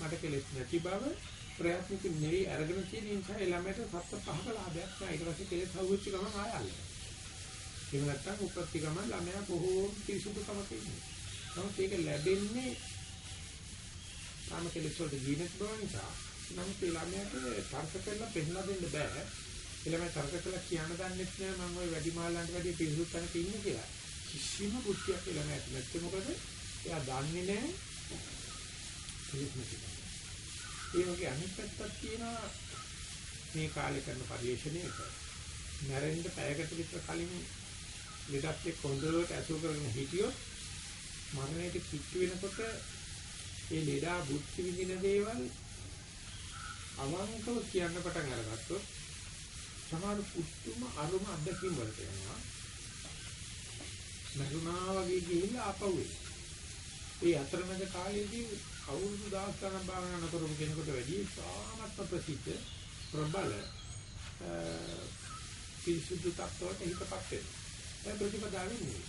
මට කෙලෙස් නැති බව ප්‍රයත්නික නෙවෙයි අරගෙන තියෙන නිසා ඒ ළමයට සත්‍ය පහක ලාභයක් නැහැ ඊට පස්සේ කෙලෙස් හවුච්ච ගමන් ආය අල්ල. එහෙම නැත්නම් උපත්ති ගමන් ළමයා බොහෝ පිසුදුකමක ඉන්නේ. නමුත් ඒක ලැබෙන්නේ කාම කෙලෙස් වලට ජීවිත බව නිසා නමුත් ඒ ළමයාට තර්ක කරලා පෙන්නලා දෙන්න බෑ. ඒ ළමයා තර්ක කරලා කියන්න දන්නෙත් නෑ මම ওই වැඩි මාළන්ට වැඩි පිසුදු තැනක ඉන්නේ කියලා. කිසිම බුද්ධියක් ඒ ළමයාට නැත්නම් මොකද? එයා දන්නේ නෑ කෙලෙස් නැති ඒ වගේ අනිත් පැත්තක් තියෙනවා මේ කාලේ කරන පරිශ්‍රණයක මැරෙන්න පැයකට විතර කලින් ලෙඩක් එක්ක හොඳට ඇසුර කරගෙන හිටියොත් මරණයට කිච්ච වෙනකොට ඒ ලෙඩා බුද්ධ විඳින දේවල් අවංකව කියන්න පටන් අරගත්තොත් සමහර පුතුම අරුම අත්දැකීම් වලට යනවා මරුණා වගේ ගිහිල්ලා ආපහු එනවා ඒ අතරමැද කාලේදී අවුරුදු 10 ගණන් භාවනා නොකරපු කෙනෙකුට වැඩි සාමත්ම ප්‍රසිද්ධ ප්‍රබල පිරිසුදු තත්ත්වයක හිතපත් වෙනවා. ඒ ප්‍රතිපදාවෙන් නෙවෙයි.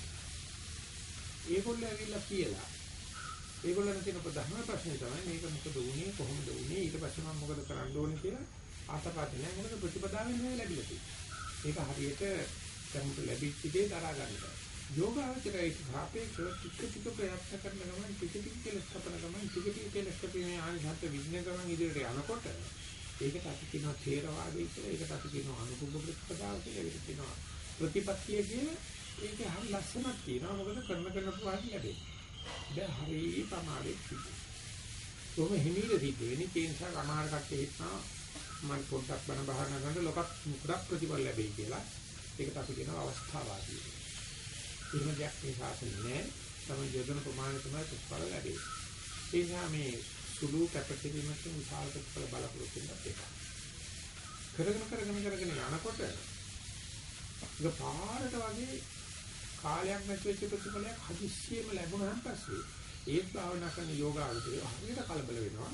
ඒගොල්ලෝ ඇවිල්ලා කියලා. ඒගොල්ලන් තියෙන ප්‍රධාන ප්‍රශ්නේ තමයි මේක මොකද වුනේ කොහොමද වුනේ? ඊට පස්සේ මම මොකද කරන්න ඕනේ කියලා ආතපත් නෑ. මොකද ප්‍රතිපදාවෙන් නෙවෙයි ලැබිලා තියෙන්නේ. ඒක හරියට දැන් ලැබිච්ච දේ දරා ගන්නවා. යෝගාවචරයට සාපේක්ෂව ටික ටික ප්‍රයත්න කරන ගමන් ටික ටික කෙලස් කපන ගමන් ටික ටික කෙලස් කපීමේ ආනිසත් විඥාන ගමන් ඉදිරියට යනකොට ඒකට අපි කියනවා ථේරවාදී කියලා ඒකට අපි කියනවා අනුකූල ප්‍රතිපදාව කියලා ඒකට කියනවා ප්‍රතිපත්තිය කියලා. ඒක හරි ලස්සනක් තියෙනවා. මොකද කරන කරන පුවාට ලැබෙන්නේ. දැන් හරි ප්‍රමාණයක් තිබෙනවා කොහොම හිමීර සිද්ධ වෙන්නේ ඒ නිසා අමාර කට්ටිය හිටනවා මම පොඩ්ඩක් බන බහන කරනකොට ලොකක් මුකුරක් ප්‍රතිඵල ලැබෙයි කියලා ඒකට අපි කියනවා අවස්ථාවාදී එහෙම දෙයක් මේ ශාසනයේ නෑ. තමයි යොදන ප්‍රමාණය තමයි ප්‍රතිඵල ලැබෙන්නේ. ඒ නිසා මේ සුළු කැපකිරීමක් විශාල ප්‍රතිඵල බලාපොරොත්තු වෙනත් එක. කරගෙන කරගෙන කරගෙන යනකොට ඒක පාරට වගේ කාලයක් නැති වෙච්ච ප්‍රතිඵලයක් හදිස්සියෙම ලැබුණාන් පස්සේ ඒත් භාවනා කරන යෝගාවචරය හරියට කලබල වෙනවා.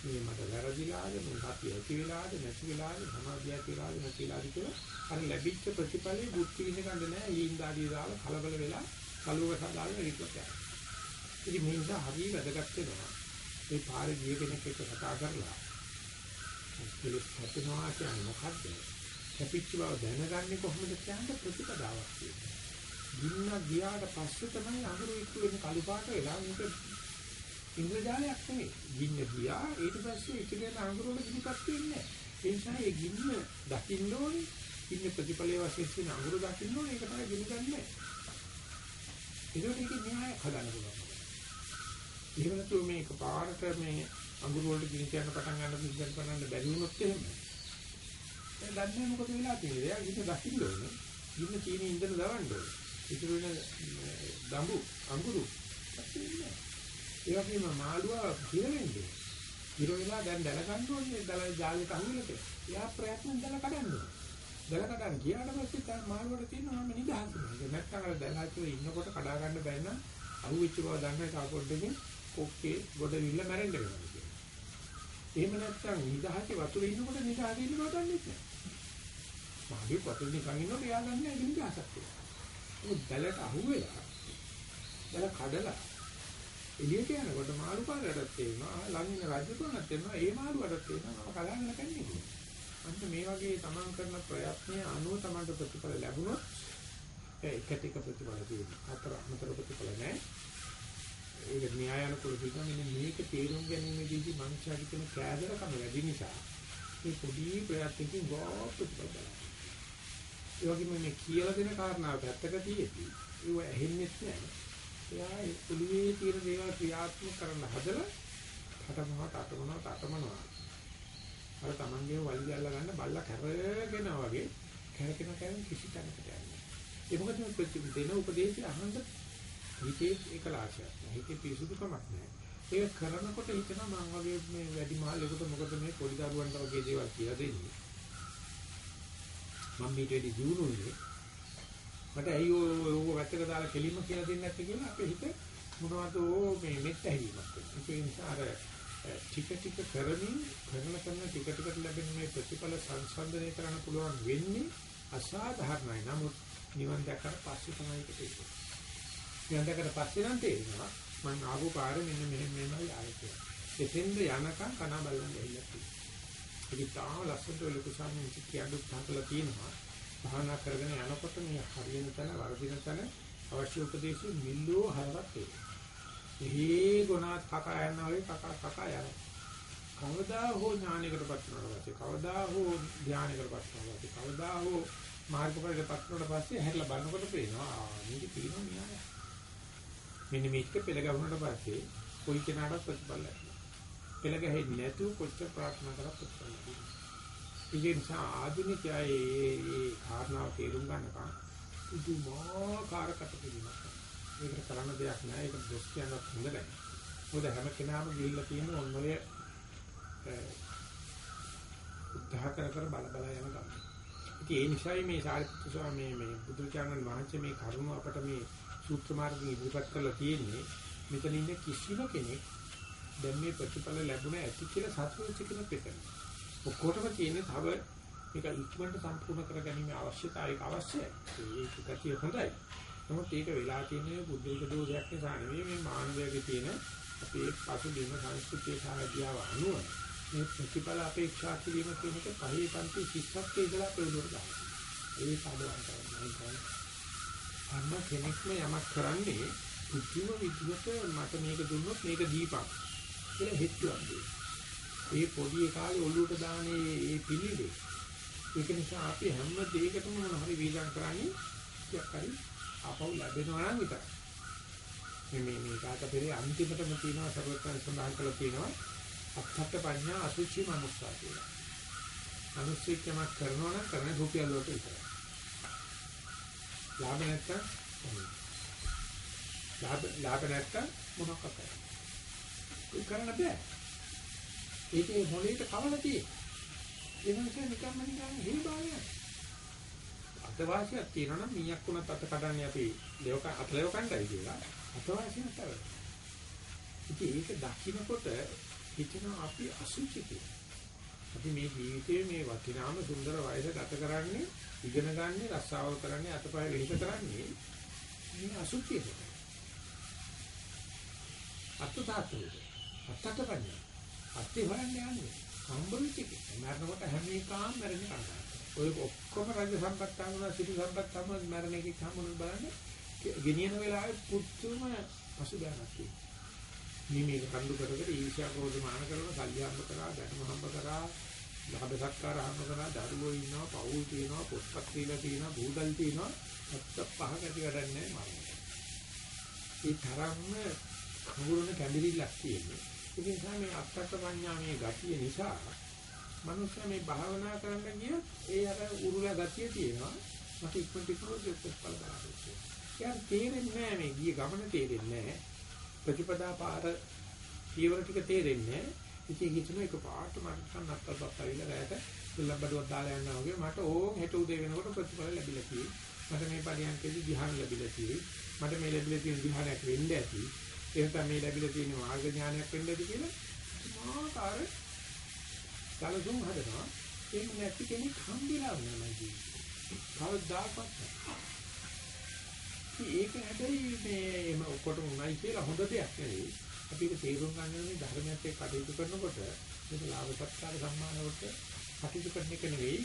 මේ මට වැරදිලාද මේ සතිය ඇති වෙලාද නැති වෙලාද සමාධිය ඇති වෙලාද නැති වෙලාද කියලා අර ලැබිච්ච ප්‍රතිඵලේ බුද්ධි විඳ ගන්න නෑ ඊන්දාදී දාලා කලබල වෙලා කලුව සදාගෙන ඉරිපත් යනවා. ඉතින් මේ නිසා හරිය වැදගත් වෙනවා. මේ පාරේ ගිය කෙනෙක් එක්ක කතා කරලා පිළිස් හතනවා කියන්නේ මොකද්ද? කැපිච්ච බව දැනගන්නේ කොහොමද කියන්නේ ප්‍රතිපදාවක් කියන්නේ. ගින්න ගියාට පස්සේ තමයි අඟුරු ඉක්ු වෙන කළු පාට වෙලා මේක ඉන්ද්‍රජාලයක් නෙවෙයි. ගින්න ගියා ඊට පස්සේ ඉතිරියට අඟුරු වල කිසිපත් වෙන්නේ නැහැ. ඒ නිසා ඒ ගින්න දකින්න ඕනේ. ගින්න ප්‍රතිපලයේ වශයෙන් තියෙන අඟුරු දකින්න ඕනේ. ඒක තමයි ගින්න ගන්නෑ. ඒකට ඒක න්‍යාය හදන්න පුළුවන්. එහෙම නැතුව මේක පාරට මේ අඟුරු වලට ගිනි කියන්න පටන් ගන්න විදිහට බලන්න බැරි වුණොත් එහෙම. දැන් දන්නේ මොකද වෙලා තියෙන්නේ? එයා ගින්න දකින්න ඕනේ. ගින්න තියෙන ඉන්දන දවන්න ඕනේ. ඉතුරු වෙන දඹු අඟුරු දකින්නේ නැහැ. ඒ වගේම මාළුවා හිරෙන්නේ. හිර වෙලා දැන් දැල ගන්න ඕනේ දල ජාලයට අහුවෙලට. එයා ප්‍රයත්නෙන් දැල කඩන්න ඕනේ. දැල කඩන්න ගියාට පස්සේ තම මාළුවට තියෙනවා මම නිදහස් වෙනවා. නැත්නම් අර දැල ඇතුලේ ඉන්නකොට කඩා ගන්න බැහැ නම් අහුවෙච්ච බව දන්න කාපොඩ්ඩකින් කොක්කේ ගොඩ විල්ල මැරෙන්න වෙනවා කියන්නේ. එහෙම නැත්නම් නිදහසේ වතුරේ ඉන්නකොට නිදහසේ ඉන්න බව දන්නේ නැහැ. මාගේ වතුරේ නිකන් ඉන්නකොට එයා දන්නේ නැහැ නිදහසක් කියලා. ඒ දැලට අහුවෙලා දැල කඩලා එළියට යනකොට මාළු පාරටත් තේරෙනවා ළඟින් රජතුමනත් තේරෙනවා ඒ මාළුවටත් තේරෙනවා මම කලහන්න කන්නේ කියලා. අන්ත මේ වගේ තමන් කරන ප්‍රයත්නය අනුව තමන්ට ප්‍රතිඵල ලැබුණොත් ඒ එකට එක ප්‍රතිඵල තියෙනවා. අතර අමතර ප්‍රතිඵල නැහැ. ඒක න්‍යායනුකූල පිටු මෙන්න මේක තේරුම් ගැනීමේදී මනුෂ්‍යයෙක් කියන කෑදරකම වැඩි නිසා මේ පොඩි ප්‍රයත්නකින් ගොඩක් ප්‍රතිඵල ඒ වගේම මේ කියලා දෙන කාරණාව පැත්තක තියෙද්දි ඒව ඇහෙන්නේ නැහැ. එයා ඒ ඔළුවේ තියෙන දේවල් ක්‍රියාත්මක කරන්න හදලා හටමනවා තටමනවා තටමනවා. අර තමන්ගේ වලිය අල්ල ගන්න බල්ලා කැරගෙනා වගේ කැරකෙන කැරෙන කිසි තැනකට යන්නේ. ඒ මොකද මේ දෙන උපදේශය අහන්න හිතේ ඒකලාශයක් නැහැ. හිතේ පිසුදුකමක් නැහැ. ඒක කරනකොට හිතනවා මම වගේ මේ වැඩි මහලෙකුට මොකද මේ පොඩි දරුවන්ට වගේ දේවල් කියලා දෙන්නේ. මම මේට වැඩි දියුණුවේ මට ඇයි ඕක වැත්තක දාලා කෙලින්ම කියලා දෙන්නේ නැත්තේ කියලා අපේ හිත මොනවද මේ මෙත් ඇහිීමක් වෙනවා. ඒ නිසා අර ටික ටික කරමින් කරන කරන ටික ටිකට ලැබෙන මේ ප්‍රතිඵල සංසන්දනය කරන්න පුළුවන් වෙන්නේ අසාධාරණයි. නමුත් නිවන් දැක්කට පස්සේ තමයි ඒක තේරෙන්නේ. නිවන් දැක්කට පස්සේ නම් තේරෙනවා මම ආපු පාරේ මෙන්න මෙහෙම මෙහෙමයි ආයේ. එතෙන්ද යනකම් කන බලන්න ගිහිල්ලා තියෙනවා. ඒක තාම ලස්සනට ලොකු සම්මුති කියන්න උත්සාහලා තියෙනවා. භාවනා කරගෙන යනකොට මේ හරියන තැන වර්ධින තැන අවශ්‍ය උපදේශු මිල්ලෝ හරවත් තියෙනවා. එහි ගුණාත් කකා යනවා වගේ කකා කකා යනවා. කවදා හෝ ඥානයකටපත් වෙනවා පස්සේ කවදා හෝ ධානයකටපත් වෙනවා පස්සේ කවදා හෝ මාර්ගඵලයටපත් වුණාට පස්සේ හැරිලා බලනකොට පේනවා ආ මේක තියෙනවා න්යාය. මෙන්න මේක පෙළ ගැහුණාට පස්සේ කොයි කෙනාටත් ප්‍රතිඵල ලැබෙනවා. පෙළ ගැහෙන්නේ නැතුව කොච්චර ප්‍රාර්ථනා කරත් ප්‍රතිඵල ලැබෙනවා. ඒ නිසා ආධුනිකයා මේ කාරණාව තේරුම් ගන්නකම් පුදුමාකාර කටපිරීමක්. මේකට කරන්න දෙයක් නැහැ. ඒක දොස් කියනවත් හොඳ නැහැ. මොකද හැම කෙනාම ගිහිල්ලා තියෙන ඔන්නෝය උද්ධහ කර කර බල බල යන ගමන. ඉතින් ඒ නිසායි මේ සාරිපුත්‍ර ස්වාමී මේ බුදුචානන් වහන්සේ මේ කරුණ අපට මේ සූත්‍ර මාර්ගයෙන් ඉදිරිපත් කරලා තියෙන්නේ මෙතන ඉන්න කිසිම කෙනෙක් දැන් මේ ප්‍රතිඵල ලැබුණ ඇති කියලා සතුටු වෙච්ච කෙනෙක් වෙතන. ඔක්කොටම තියෙන්නේ තව මේක ඉක්මනට සම්පූර්ණ කර ගැනීම අවශ්‍යතාවයක අවශ්‍යයි. ඒක ගැතිය හොඳයි. නමුත් ඒක වෙලා තියෙන්නේ බුද්ධික දෝෂයක් නිසා නෙවෙයි මේ මානවයාගේ තියෙන අපේ පසුබිම සංස්කෘතිය සහ විද්‍යාව අනුව මේ ප්‍රතිඵල අපේක්ෂා කිරීම කියන එක පහේ පන්ති ශිෂ්‍යත්වයේ ඉඳලා ප්‍රයෝජන ගන්නවා. ඒ සාධාරණ කරන්නේ. අන්න කෙනෙක්ම යමක් කරන්නේ පුදුම විදිහට මට මේක දුන්නොත් මේක දීපක් කියලා හිතුවක්. ඒ පොඩි කාලේ ඔළුවට දාන්නේ ඒ පිළිලේ. ඒක නිසා අපි හැම දෙයකටම මොන හරි වීදම් කරන්නේ කියක් හරි ආපහු ලැබෙනවා නම් විතරයි. මේ මේ මේ කාටපෙරේ අන්තිමටම තියෙනවා සර්වඥයන් සඳහන් කළා තියෙනවා අත්ථත් පඤ්ඤා අසුචි මනුස්සා කියලා. අනුස්සීකමක් කරනවා නම් කරන රුපියල් වලට විතරයි. ලාභ නැත්තම් ලාභ ලාභ නැත්තම් මොනවක් කරන්නේ? ඒක කරන්න බෑ. ඒකේ මොළේට කවලා තියෙන්නේ. ඒ නිසා නිකම්ම නිකන් හේබාලයක්. අතවාසියක් තියෙනවා නම් මීයක් වුණත් අත කඩන්නේ අපි ලෙවක අතලෙව කණ්ඩායි කියලා. අතවාසියක් තමයි. ඉතින් ඒක දකින්නකොට හිතෙනවා අපි අසුචි කියලා. අපි මේ ජීවිතයේ මේ වටිනාම සුන්දර වයස ගත කරන්නේ ඉගෙන ගන්න රස්සාව කරන්නේ අතපය වෙහෙස කරන්නේ මේ අසුචියද. අත්තාතුද. අත්තට පන්නේ. අත්ති හොයන්නේ යන්නේ. හම්බෙච්ච එක. මරනකොට හැම එකම මැරෙන්න කනවා. ඔය ඔක්කොම රාජ්‍ය සම්පත් හම්බුනා සිටි සම්පත් හම්බුන මරණ එකක් හම්බුන බලන්න ගෙනියන වෙලාවේ පුදුම පසුබෑමක් තියෙනවා. මේ මේක කඳු කර කර ඊර්ෂ්‍යා ක්‍රෝධ මාන කරන කල්යාණ කරා ධර්ම හම්බ කරා ලාභ සත්කාර හම්බ කරා දරුවෝ ඉන්නවා පවුල් තියෙනවා පොත්පත් කියලා තියෙනවා බූදල් තියෙනවා අත්ත පහ කැටි වැඩන්නේ මරණ. ඒ තරම්ම කවුරුන කැඹිරිල්ලක් තියෙන්නේ. ඒ නිසා මේ අත්තත් පඤ්ඤා මේ ගතිය නිසා මනුස්සය මේ භාවනා කරන්න ගියොත් ඒ අර උරුලා ගතිය තියෙනවා. මට ඉක්මනට ඉක්මනට ප්‍රතිඵල බලාපොරොත්තු වෙනවා. තේරෙන්නේ නැහැ මේ ගිය ගමන තේරෙන්නේ නැහැ. ප්‍රතිපදා පාර පියවර ටික තේරෙන්නේ නැහැ. ඉතින් හිතන එක පාට මට සම්නත්තක් ඇවිල්ලා රැයට ලැබඩුවක් දාලා යනවා වගේ මට ඕන් හෙට උදේ වෙනකොට ප්‍රතිඵල ලැබිලා තියෙයි. මට මේ පරියන්කේදී ධ්‍යාන ලැබිලා තියෙයි. මට මේ ලැබිලා තියෙන ධ්‍යානයක් වෙන්න ඇති. එහෙනම් මේ ලැබිලා තියෙන මාර්ග ඥානයක් වෙන්න ඇති කියලා මාකාර සැලසුම් හදනවා ඒක නැති කෙනෙක් හම්බෙලා නැහැ ජීවිතේ. කවදාකවත් ඒක හැබැයි මේ ඔක්කොටම උණයි කියලා හොඳ දෙයක් නෙවෙයි. අපි ඒක තේරුම් ගන්න ඕනේ ධර්මයක් එක්ක කටයුතු කරනකොට මේක ලාභ සත්කාර සම්මාන වලට කටයුතු කරන එක නෙවෙයි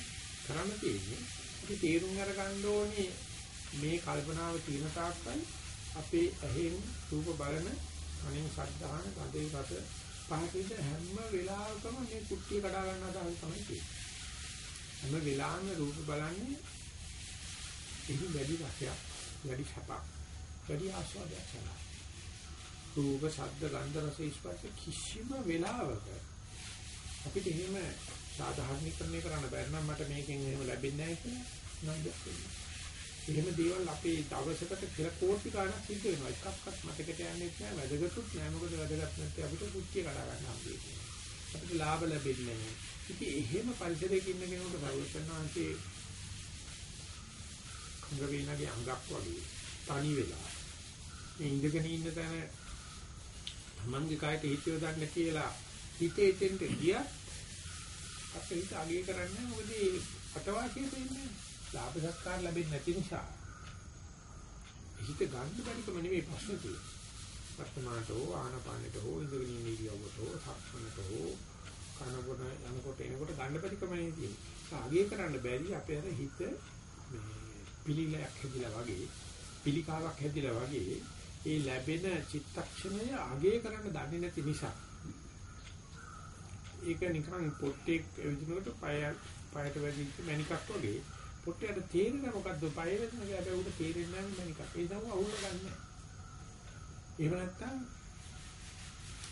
කරන්න තියෙන්නේ. අපි තේරුම් අරගන්න ඕනේ මේ කල්පනාව තියෙන තාක්කල් අපේ ඇහෙන් රූප බලන කණින් ශබ්දාන කදේ රස පහකින්ද හැම වෙලාවකම මේ කුට්ටිය කඩා ගන්න අදහස තමයි තියෙන්නේ. හැම වෙලාවෙම රූප බලන්නේ එහි වැඩි රසයක්, වැඩි සැපක්, වැඩි ආස්වාදයක් කරනවා. රූප, ශබ්ද, ගන්ධ, රස, ස්පර්ශ කිසිම වෙලාවක අපිට එහෙම සාධාරණීකරණය කරන්න බැරි නම් මට මේකෙන් එහෙම ලැබෙන්නේ නැහැ කියලා නම් දෙන්නේ. එහෙම දේවල් අපේ දවසකට කියලා කෝටි ගණන් සිද්ධ වෙනවා. එකක්වත් මතකට යන්නේ නැහැ. වැදගත්ුත් නැහැ. මොකද වැදගත් නැත්නම් අපිට කුච්චිය කඩා ගන්න හම්බෙන්නේ. අපිට ලාභ ලැබෙන්නේ නැහැ. ඉතින් එහෙම පරිසරයක ඉන්න කෙනෙකුට සර්වඥාන්සේ කංගවේනගේ අංගක් වගේ තනි වෙලා මේ ඉඳගෙන ඉන්න තැන තමන්ගේ කායට හිත යොදන්න කියලා හිතේ තෙන්ට ගියා අපේ හිත අගය කරන්නේ මොකද ඒ අතවාසිය දෙන්නේ ලාභ සත්කාර ලැබෙන්නේ නැති නිසා. හිත ගන්න බැරිකම නෙවෙයි ප්‍රශ්නේ තියෙන්නේ. වර්තමානට හෝ ආනපානට හෝ ඉඳගෙන ඉන්න ඉරියව්වට හෝ සක්මනට හෝ කනකොට යනකොට එනකොට ගන්න බැරිකම නෙවෙයි තියෙන්නේ. අගය කරන්න බැරි අපේ අර හිත මේ පිළිලයක් හැදිලා වගේ පිළිකාවක් හැදිලා වගේ ඒ ලැබෙන චිත්තක්ෂණය අගය කරන්න දන්නේ නැති නිසා. ඒක නිකන් පොට්ටෙක් එවිදිනකොට පය පයට වැදිච්ච මණිකක් වගේ පොට්ටයට තේරෙන්නේ මොකද්ද පය වෙන හැබැයි උඩ තේරෙන්නේ නැහැ මණිකක් ඒ තමයි අවුල ගන්න. එහෙම නැත්තම්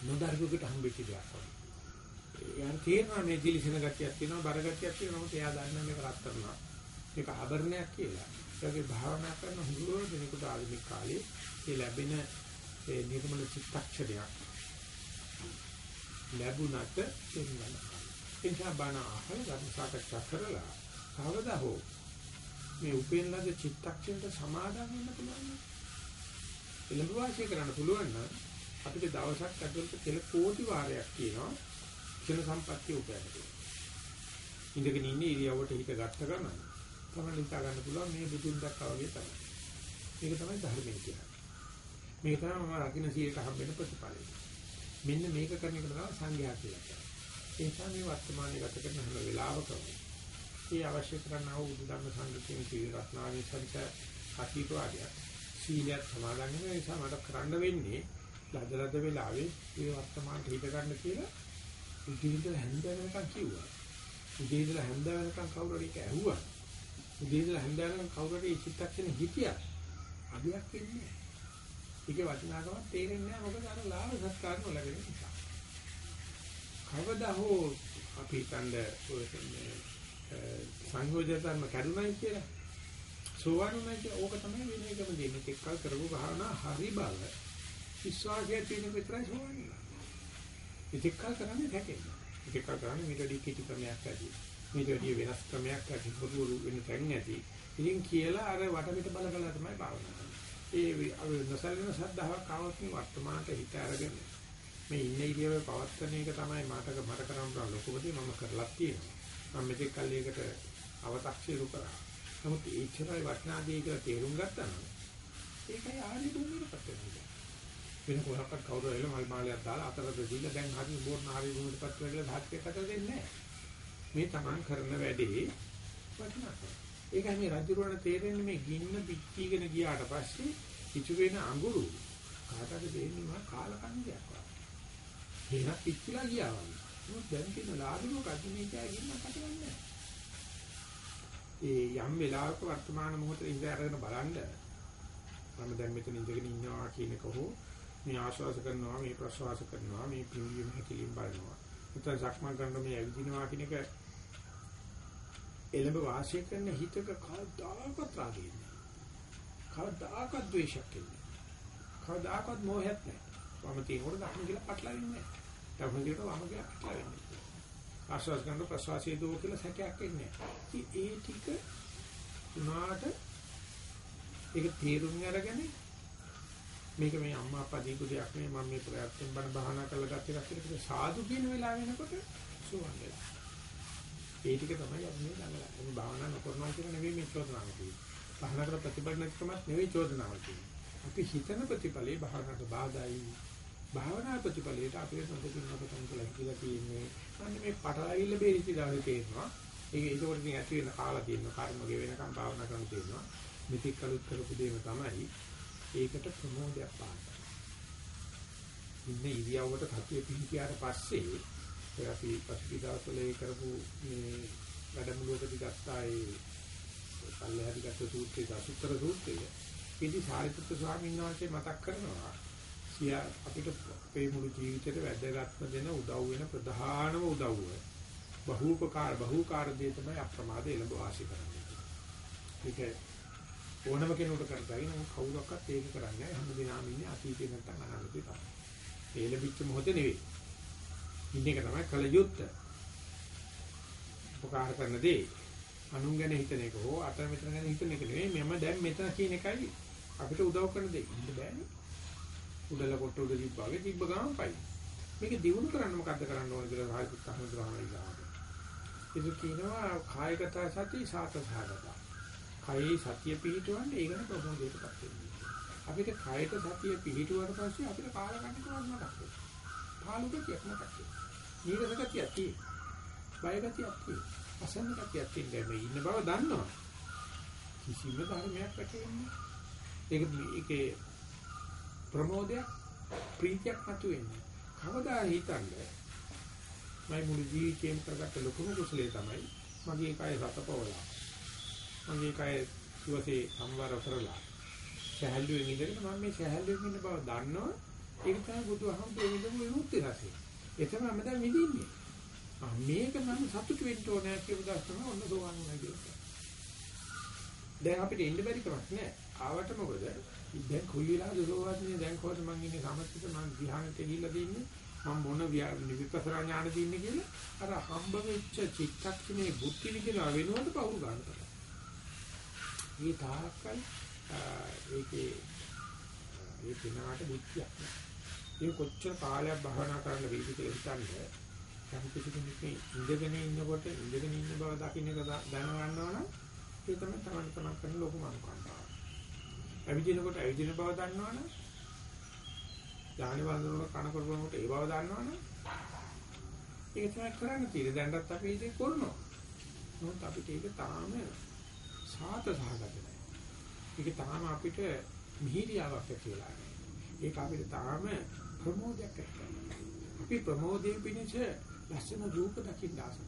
නොදර්ගුකට හම්බෙච්ච දෙයක් වගේ. එයාට තේරෙනවා මේ දිලිසෙන ගතියක් තියෙනවා බර ගතියක් තියෙනවා නමුත් එයා දන්නේ මේක රත් කරනවා. මේක ආභරණයක් කියලා. ඒකේ භාවනා කරන හුරුවෝ දෙනෙකුට ආධුනික කාලේ ඒ ලැබෙන ඒ නිර්මල චිත්තක්ෂණයක් ලැබුණට තේරුම් එනිසා බණ අහලා ධර්ම සාකච්ඡා කරලා කවදා හෝ මේ උපෙන් ලද චිත්තක්ෂණයට සමාදම් වෙන්න පුළුවන්. එළඹ වාසිය කරන්න පුළුවන් නම් අපිට දවසක් ඇතුළත කෙල කෝටි වාරයක් තියෙනවා ක්ෂණ සම්පත්තිය උපයන්න. ඉඳගෙන ඉන්නේ ඉරියව්වට හිත ගත්ත ගමන් තමයි හිතා ගන්න පුළුවන් මේ බුදුන් දැක්කා වගේ තමයි. මේක තමයි ධර්මය කියන්නේ. මේක තමයි මම රකින්න සීලක හම්බෙන ප්‍රතිඵලය. මෙන්න මේක කරන එක තමයි සංඝයා කියලා කියන්නේ. ඒ නිසා මේ වර්තමානයේ ගත කරන හැම වෙලාවකම ඒ අවශ්‍ය කරනා වූ බුදුදහම සංගතියේ කියන රත්නාවේ සංච අතීතවාදයක් සීලයක් සමාදන් වෙන නිසා මට කරන්න වෙන්නේ ලදලද වෙලාවේ මේ වර්තමානට හිත ගන්න කියලා උදේට හැන්ද වෙනකන් කිව්වා. උදේට හැන්ද වෙනකන් කවුරු හරි ඒක ඇහුවා. උදේට හැන්ද වෙනකන් කවුරු හරි චිත්තක්ෂණ හිටියා. අගයක් වෙන්නේ නැහැ. ඒකේ වටිනාකමක් තේරෙන්නේ නැහැ මොකද අර ලාභ සත්කාර නොලැබෙන නිසා. කවදා හෝ අපි හිතන්නේ ඔය සංයෝජන ධර්ම කරුණයි කියලා. සෝවනුනයි කියලා ඕක තමයි වෙන එකම දෙන්නේ. එක්කල් කරපු භාවනා හරි බල. විශ්වාසය තියෙන විතරයි සෝවන්නේ. ඉතිකල් කරන්නේ හැකෙන්නේ. ඉතිකල් කරන්නේ මීට වැඩි කිටි ක්‍රමයක් ඇති. මීට වැඩි වෙනස් ක්‍රමයක් ඇති. පොදු වෙන තැන් ඇති. ඉතින් කියලා අර වටපිට බල කළා තමයි භාවනා කරන්නේ. ඒ නොසලින සද්ධාාවක් ආවත් මේ වර්තමානට හිත අරගෙන මේ ඉන්න ඉරියව පවත්තන එක තමයි මාතක මට කරන්න පුළුවන් ලොකුම දේ මම කරලා තියෙනවා. මම මෙතෙක් කල් ඒකට අව탁සිරු කරා. නමුත් ඒචරයි වටනාදී කියලා තේරුම් ගත්තා නම් ඒකයි ආර්ය භූමියටපත් වෙනවා. වෙන කොහොමවත් කවුරු එළ මල් මාලයක් දාලා අතරද දීලා දැන් හරි බෝර්න ආර්ය භූමියටපත් වෙලා කියලා ධාත්‍යකට දෙන්නේ නැහැ. මේ Taman කරන වැඩේ වටිනාකම. ඒකයි මේ රජුරණ තේරෙන්නේ මේ ගින්න පිච්චීගෙන ගියාට පස්සේ කිචු වෙන අඟුරු කාටද දෙන්නේ මා කාලකන්දයක් වගේ. හේනක් පිච්චිලා ගියා වගේ. මොකද දැන් තියෙන ලාභම මොකද්ද මේ කෑ ගින්න කටවන්නේ. ඒ යම් වෙලාවක වර්තමාන මොහොතේ ඉඳ අරගෙන බලන්න මම දැන් මෙතන ඉඳගෙන ඉන්නවා කියන එක හෝ මේ ආශ්වාස කරනවා මේ ප්‍රශ්වාස කරනවා මේ පිළියම් හැකලින් බලනවා. නැත්නම් සක්මන් කරන මේ ඇවිදිනවා කියන එක එළඹ වාසය කරන හිතක කවදාකවත් රාගය නැහැ. කවදාකවත් ද්වේෂයක් නැහැ. කවදාකවත් මෝහයක් නැහැ. වම තියෙනකොට දක්න කියලා පටලවෙන්නේ නැහැ. දක්න කියනකොට වම කියලා පටලවෙන්නේ නැහැ. ආශ්වාස කරන ප්‍රශ්වාසයේ දෝ කියලා සැකයක් එන්නේ නැහැ. ඒ ටික උනාට ඒක තේරුම් අරගෙන මේක මේ අම්මා අප්පා දීපු දෙයක් නෙවෙයි මම මේ ප්‍රයත්න බණ බහනා කරලා ගත්ත එකක් කියලා සාදු කියන වෙලාව වෙනකොට සුවන් වෙලා. ඒ ටික තමයි අපි මේ ළඟලා. මේ භාවනා නොකරනවා කියන නෙවෙයි මේ චෝදනාව තියෙන්නේ. භාවනා කර ප්‍රතිඵල නැතිකමත් නෙවෙයි චෝදනාව තියෙන්නේ. අපි හිතන ප්‍රතිඵලේ භාවනාවට බාධායි. භාවනා ප්‍රතිඵලයට අපිට නොදකින්න පටන් කියලා කියලා තියෙන්නේ. අන්න මේ පටලවිල්ල බේරිච්ච දවසේ තේරෙනවා. ඒක ඒකවල ඉතින් ඇති වෙන කාලා තියෙනවා. කර්ම ගේ වෙනකම් භාවනා කරන තියෙනවා. මිත්‍යක් කලුත් කරපු දෙයම තමයි ඒකට ප්‍රමෝදයක් පාන. ඉන්න ඉරියව්වට සතිය පිහිටියාට පස්සේ ඒ අපි පසුගියදවස්වල ඒ කරපු මේ වැඩමුළුවකදී ගත්තා ඒ පල්ලෙහාදී ගත්ත සූත්‍රයේ දසුත්තර සූත්‍රය. ඉතින් සාරිපුත්‍ර ස්වාමීන් වහන්සේ මතක් කරනවා සිය අපිට අපේ මුළු ජීවිතේට වැදගත්ම දෙන උදව් වෙන ප්‍රධානම උදව්ව බහූපකාර බහූකාර දේ තමයි අප්‍රමාද එළඹ වාසය කරන්නේ. ඒක ඕනම කෙනෙකුට කරතයි නමුත් කවුරක්වත් ඒක කරන්නේ නැහැ. හැමදේම ඉන්නේ අතීතේ නැත්තම් අනාගතේ තමයි. ඒ ලැබිච්ච මොහොතේ නෙවෙයි. ඉන්න එක තමයි කල යුත්තේ. උපකාර කරන දේ අනුන් ගැන හිතන එක හෝ අතර මෙතන ගැන හිතන එක නෙවෙයි මම දැන් මෙතන කියන එකයි අපිට උදව් කරන දේ. ඉන්න බෑනේ. උඩල කොට උඩ තිබ්බාගේ තිබ්බ ගාම පයි. මේක දිනු කරන්න මොකද්ද කරන්න ඕනේ කියලා සාහිත්‍ය සම්මුද්‍රහමයි ගාවට. ඒක කියනවා කායගත සති සාත සහගත. කයේ සතිය පිහිටවන්නේ ඒකට ප්‍රබෝධයටපත් වෙනවා. අපිට කයට සතිය පිහිටුවාට පස්සේ අපිට කාල ගන්න කරන්න මතක් වෙනවා. පාලු ගතියක් මතක් වෙනවා. නීරස ගතියක් තියෙනවා. බය ගතියක් තියෙනවා. අසන්න ගතියක් තියෙනවා. මේ ඉන්න බව දන්නවා. කිසිම ධර්මයක් වැටෙන්නේ. ඒක ඒකේ ප්‍රමෝදයක් ප්‍රීතියක් නැතුවෙන්නේ. කවදා හිතන්නේ මම මුළු ජීවිතේම කරගත්ත ලොකුම කුසලයේ තමයි මගේ කය රතපවලා. මගේ කය සුවසේ සම්වර කරලා. සහැල්ලුවෙන් ඉඳගෙන මම මේ සහැල්ලුවෙන් ඉන්න බව දන්නවා. ඒක තමයි බුදුහාමුදුරුවෝ විඳපු විමුක්ති රසය. ඒ තමයි මම දැන් විඳින්නේ. ආ මේක මම සතුටු වෙන්න ඕනේ කියන දවස් තමයි ඔන්න සෝවන් වුණා කියන්නේ. දැන් අපිට ඉන්න බැරි කමක් නෑ. ආවට මොකද? දැන් කොයි වෙලාවද සෝවන්නේ දැන් කොහොමද මං ඉන්නේ සමස්තිත මං ධ්‍යානෙට ගිහිල්ලා දින්නේ මම මොන විපස්සනා ඥාන දින්නේ කියලා අර හම්බ වෙච්ච චිත්තක්ෂණේ බුද්ධි විදිනා වෙනුවට පවු ගන්නවා. මේ තාක්කල් ඒකේ ඒ කෙනාට බුද්ධියක් නෑ. ඒ කොච්චර කාලයක් භවනා කරන්න වේද කියලා හිතන්නේ යම් කිසි කෙනෙක් මේ ඉඳගෙන ඉන්නකොට ඉඳගෙන ඉන්න බව දකින්න එක දැනගන්නවනම් ඒ තමයි තමන් තමන් කරන ලොකුම අනුකම්පාව. ඇවිදිනකොට ඇවිදින බව දන්නවනම් ඥානි වන්දනකොට කන කරනකොට ඒ බව දන්නවනම් ඒක තමයි කරන්න තියෙන්නේ. දැන්වත් අපි ඒක කරනවා. නමුත් අපිට ඒක තාම සාත සහගත නැහැ. ඒක තාම අපිට මිහිරියාවක් ඇති වෙලා නැහැ. ඒක අපිට තාම ප්‍රමෝදයක් ඇති අපි ප්‍රමෝදයේ පිණිස ලස්සන රූප දකින්න ආසයි.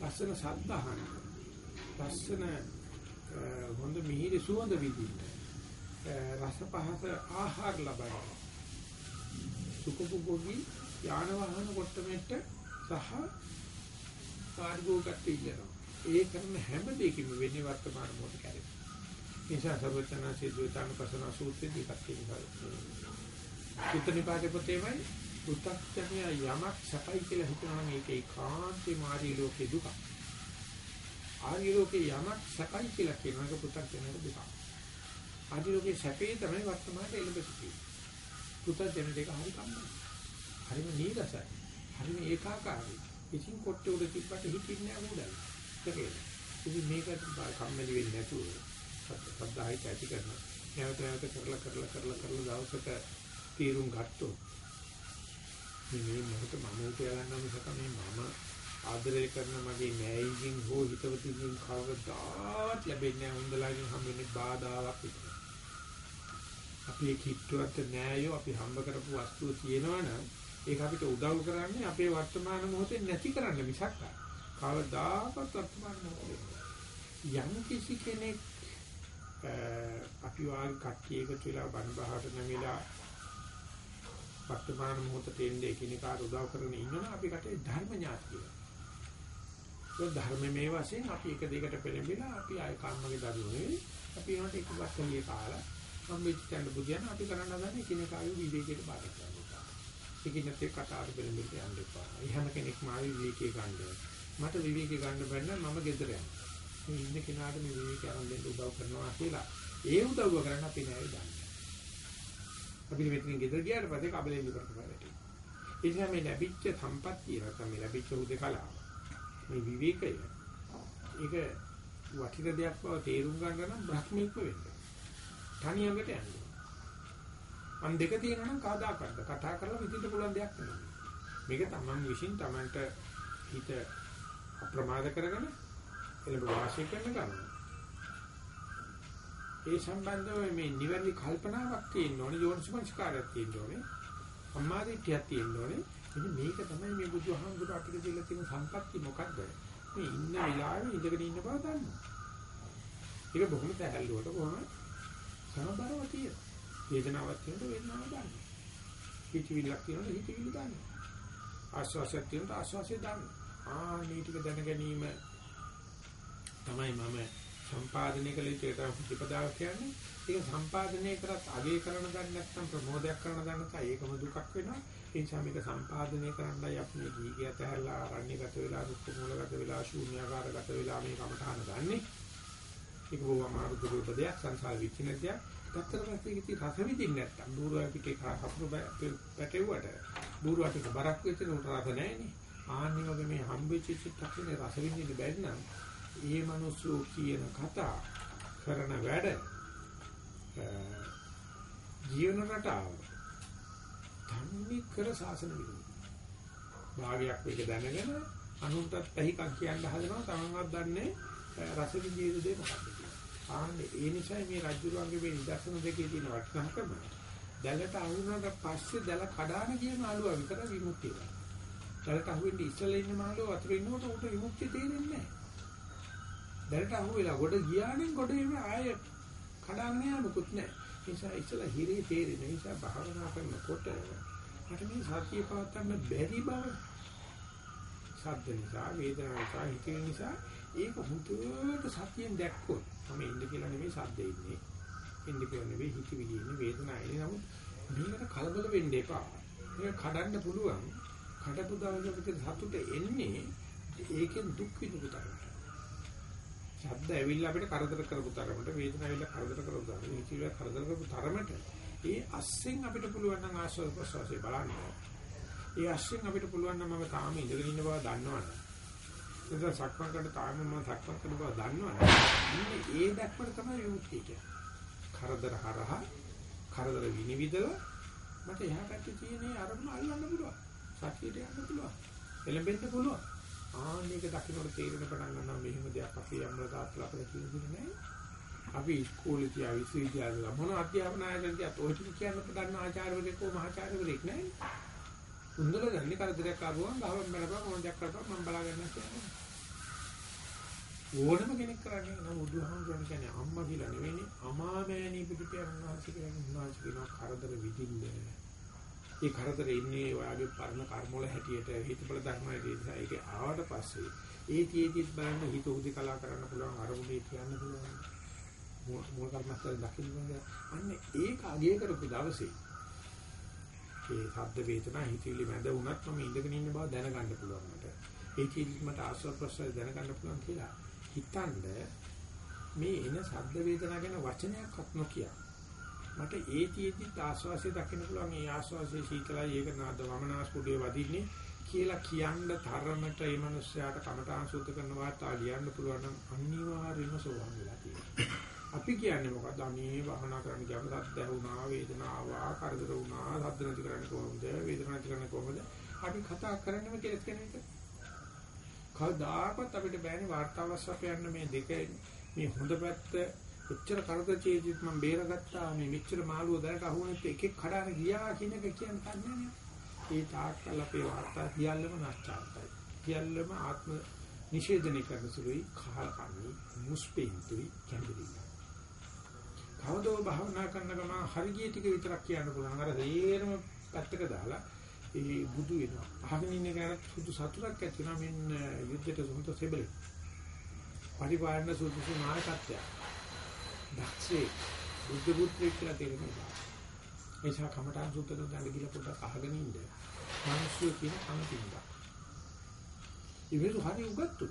ලස්සන ශබ්ද අහන්න. ලස්සන හොඳ මිහිරි සුවඳ විඳින්න. රස පහස ආහාර ලබන්න. සුඛභෝගී යාන වාහන කොට්ටමෙට්ට සහ කාර්යෝගත ඉන්නවා. ඒ කරන හැම දෙයකින්ම වෙන්නේ වර්තමාන මොහොත කැරේ. නිසා සර්වචනාසේ ද්වේතානුපසන සූත්‍රයේදී එකක් තියෙනවා. චිත්තනිපාතේ පොතේමයි පුත්තක්ඥය යමක් සපයි කියලා හිතනවා මේක ඒකාන්තේ මාර්ගී ලෝකේ දුක. ආර්ය ලෝකේ යමක් සපයි කියලා කියනක පුත්තක්ඥයට දුක. ආර්ය ලෝකේ සැපේ තමයි වර්තමානයේ එළඹ සිටින්නේ. පුත්තක්ඥයට ඒක හරි කම්මයි. හරිම නීරසයි. හරිම ඒකාකාරයි. ඉතින් කොට්ටේ උඩ තිබ්බට හිටින්නේ නැහැ උඩයි. ඒකේ. ඉතින් මේකට කම්මැලි වෙන්නේ නැතුව සද්දායි ඇති කරනවා. නැවත නැවත කරලා කරලා කරලා කරලා දවසක තීරුම් ගත්තොත් මේ මොහොත මම උපයා ගන්න මිසක මේ මම ආදරය කරන මගේ නෑයිකින් හෝ හිතවතුකින් කවදාවත් ලැබෙන්නේ නැහැ හොඳලාගෙන් හම්බෙන්නේ බාධාවක් විතරයි. අපි ඒ කිට්ටුවත් නෑයෝ අපි හම්බ කරපු වස්තුව තියෙනවනම් ඒක අපිට උදව් කරන්නේ අපේ වර්තමාන මොහොතේ නැති කරන්න මිසක් කවදාකවත් වර්තමාන මොහොතේ යම් කිසි කෙනෙක් අපි වාගේ කට්ටිය එකතු වෙලා බණ බහට නැමිලා වර්තමාන මොහොතේ ඉන්නේ එකිනෙකාට උදව් කරගෙන ඉන්නවා අපි කටේ ධර්ම ඥාතිය. ඒ ධර්මමේ වශයෙන් අපි එක දෙයකට පෙළඹිලා අපි ආය කර්මගේ දරුවෝ අපි ඒකට එකපත් කලිය කාලා සම්මිච්ඡන් බුදියන අපි කරන්න හදන්නේ එකිනෙකාගේ විවේකයට බාධා කරනවා. එකිනෙකත් කතාවට පෙළඹෙන්න යන්න එපා. එහෙම කෙනෙක් මාවි විවේකී ගන්න. මට විවේකී ගන්න බැන්න මම ගෙදර යනවා. මේ ඉන්න කෙනාට මේ විවේකී අරන් දෙන්න උදව් කරනවා කියලා ඒ උදව්ව කරන්න අපි නෑ දන්නේ. අපි මෙතනින් ගෙදර ගියාට පස්සේ කබලෙන් ඉවරට වැඩි. ඒ නිසා මේ ලැබිච්ච සම්පත්තිය නැත්නම් මේ ලැබිච්ච උදේකලාව මේ විවේකය ඒක වටින දෙයක් බව තේරුම් ගන්න නම් බ්‍රහ්මීත්ව වෙන්න. තනියකට යන්න. මන් දෙක තියෙනවා නම් කවදාකවත් කතා කරලා විඳින්න පුළුවන් දෙයක් නෙවෙයි. මේක තමන් විශ්ින් තමන්ට හිත අප්‍රමාද කරගෙන එළඹ වාසය කරන ගමන. ඒ සම්බන්ධව මේ නිවැරදි කල්පනාවක් තියෙන්න ඕනේ යෝනිසමංස්කාරයක් තියෙන්න ඕනේ අම්මා දිටියක් තියෙන්න ඕනේ. ඉතින් මේක තමයි මේ බුදුහාමුදුරුවෝ අපිට දීලා තියෙන සම්පත්තිය මොකද්ද? මේ ඉන්න වෙලාවේ ඉඳගෙන ඉන්න බව දන්නවා. ඒක බොහොම තැහැල්ලුවට කොහොම සමබරව තියෙන. වේදනාවක් තියෙනකොට වේදනාව දන්නවා. හිතවිල්ලක් තියෙනකොට හිතවිල්ල දන්නවා. ආස්වාසයක් තියෙනකොට ආස්වාසය දන්නවා. ආ මේ ටික දැන ගැනීම තමයි මම සම්පාදනය කළ යුතු ඒක ප්‍රතිපදාව කියන්නේ. ඒක සම්පාදනය කරත් අගේ කරන දන්නේ නැත්නම් ප්‍රමෝදයක් කරන දන්නේ නැත්නම් ඒකම දුකක් වෙනවා. ඒ නිසා මේක සම්පාදනය කරන්නයි අපි මේ ගීගය තැහැරලා අරණ්‍යගත වෙලා දුක් මූලගත වෙලා ශූන්‍යාකාරගත වෙලා මේ කමඨාන ගන්නෙ. ඒක බොහොම අමාරු දුරපදයක් සංසාර විචිනදයක්. ගත්තට පස්සේ ඉති රස විඳින්න නැත්තම් බూరుවා පිටේ කපුරු පැටෙව්වට බూరుවාට බරක් වෙච්ච උන්ට රස නැහැනේ. ආන්නේ වගේ මේ හම්බෙච්ච චිත්තක්ෂණේ රස විඳින්න බැරි නම් ඒ මිනිස්සු කියන කතා කරන වැඩ ජීවන රටාව තන්නේ කර සාසන විරුද්ධ. භාගයක් මේක දැනගෙන අනුන්ටත් පැහිකක් කියන්න හදනවා තමන්වත් දන්නේ රස විඳින දේ මොකක්ද කියලා. ආන්නේ ඒ නිසා මේ රජුරුවන්ගේ මේ නිදර්ශන දෙකේ තියෙන වටිනාකම දැලට අහුනට පස්සේ දැල කඩාන කියන අලුව විතර විමුක්තිය. දැලට අහුවෙන්නේ ඉස්සෙල්ලා ඉන්න මාළුව වතුර ඉන්නකොට උට විමුක්තිය තේරෙන්නේ නැහැ. දැලට අහුවෙලා ගොඩ ගියානම් ගොඩ එම ආය කඩාගෙන යමුකුත් නැහැ. ඒ නිසා ඉස්සෙල්ලා හිරේ තේරෙන නිසා භාවනා කරනකොට මට මේ සතිය පවත්වන්න බැරි බව ශබ්ද නිසා වේදනාව නිසා හිතේ නිසා ඒක හුදුට සතියෙන් දැක්කොත් මම ඉන්න කියලා නෙමෙයි ශබ්දේ ඉන්නේ. ඉන්න කියලා නෙමෙයි හිතවිලි ඉන්නේ වේදනාවේ නමුත් මේකට කලබල වෙන්න එපා. මේක කඩන්න පුළුවන්. කඩපු දවසකට සතුට එන්නේ ඒකෙන් දුක් විඳපු තරමට. ශබ්ද ඇවිල්ලා අපිට කරදර කරපු තරමට වේදනාව ඇවිල්ලා කරදර කරපු තරමට ඉතිරිය කරදර කරපු තරමට ඒ අස්සෙන් අපිට පුළුවන් නම් ආස්වාද ප්‍රසවාසය බලන්න. ඒ අස්සෙන් අපිට පුළුවන් නම් මම තාම ඉඳගෙන ඉන්න බව දන්නවනේ. ඒක සක්මන් කරලා තාම මම සක්මන් කරන බව දන්නවනේ. ඒ දැක්මට තමයි විමුක්තිය කියන්නේ. කරදර හරහා කරදර විනිවිදලා මට එහා පැත්තේ තියෙන අරමුණ අල්ලන්න පුළුවන්. සතියට යන්න පුළුවන්. එළඹෙන්න පුළුවන්. ආන්නේක දකින්නට තේරෙන පටන් ගන්නවා මෙහෙම දෙයක් අපේ අම්මලා තාත්තලා අපිට කියන්නේ නැහැ. අපි ඉස්කෝලේ තියා විශ්වවිද්‍යාලවල මොන අධ්‍යාපන ආයතනයකට ඔය ටික කියන්න පටන් ආචාර්යවරයෙක් හෝ මහාචාර්යවරයෙක් නැහැ. උන්දල ගන්නේ කරදරයක් ආවම ගහම බලපන් මොන දෙයක් කරපන් මම බලා ගන්නවා කියන්නේ. ඕනම කෙනෙක් කරන්නේ නම් බුදුහාමුදුරන් කියන්නේ අම්මා කියලා නෙවෙයි අමාමෑණී පිටිපියන් වහන්සේ කියන්නේ උන්වහන්සේ කියන කරදර විදින්නේ ඒ කරදර ඉන්නේ ඔයාගේ පරණ කර්ම වල හැටියට හිතබල ධර්මයේ නිසා ඒක ආවට පස්සේ ඒ තියේදිත් බලන්න හිත උදි කලා කරන්න පුළුවන් අරමුණේ කියන්න පුළුවන්. මූල කර්මස්තර දකින්න අන්න ඒක අගය කරපු දවසේ ඒ ශබ්ද වේදනා හිතවිලි මැද වුණත් මම ඉඳගෙන ඉන්න බව දැනගන්න පුළුවන් මට ඒ කිසිම මට ආස්වාද ප්‍රසාර දැනගන්න පුළුවන් කියලා හිතනද මේ එන ශබ්ද වේදනා ගැන වචනයක්වත් නොකිය මට ඒතියෙදි ආස්වාසිය දකින්න පුළුවන් ඒ ආස්වාසිය සීතලයි ඒක නාද වමනාස්පුඩේ වදින්නේ කියලා කියන්න තරමට මේ මිනිස්යාට කමඨාන් සුද්ධ කරන වාර්තා ලියන්න පුළුවන් නම් අනිවාර්යයෙන්ම සෝවාන් වෙලා තියෙනවා. අපි කියන්නේ මොකද්ද? අනේ වහනා කරන්න ගියාම සද්ද ඇහුණා, වේදනාව ආවා, කරදර වුණා, සද්ද නැති කරන්නේ කොහොමද? වේදනාව නැති කරන්නේ කොහොමද? අපි කතා කරන්නම කියලා කියන එක. කවදාකවත් අපිට බෑනේ වාර්තාවස් අපයන්න මේ දෙක මේ හොඳ පැත්ත කොච්චර කරදර චේතිත් මම බේරගත්තා මේ මෙච්චර මාළුව දැනට අහුවෙත් එකෙක් කඩාන ගියා කියන එක කියන්නේ නැහැ ඒ තාක්කල් අපේ වාර්තා සියල්ලම නැස්චාර්තයි. සියල්ලම ආත්ම නිෂේධනය කරන සුළුයි කහකන්නේ මුස්පෙන්තුයි කැඹිරිලා. කවදෝ භාවනා කරන ගමන් හරිය ටික විතරක් කියන්න පුළුවන්. අර හේරම පැත්තක දාලා ඒ බුදු වෙනවා. අහගෙන ඉන්න කෙනාට සුදු සතුටක් ඇති වෙනවා මෙන්න යුද්ධයට සුමුත සෙබලේ. පරිපාලන සුදුසු නායකත්වයක්. දක්ෂේ බුද්ධ පුත්‍රයෙක් කියලා තේරෙනවා. ඒ නිසා කමඨාන් සූත්‍ර දෙන්න ගිහලා පොඩ්ඩක් අහගෙන ඉන්න. මිනිස්සු කියන කමතින්ද. ඉවෙලු හරි උගත්තු.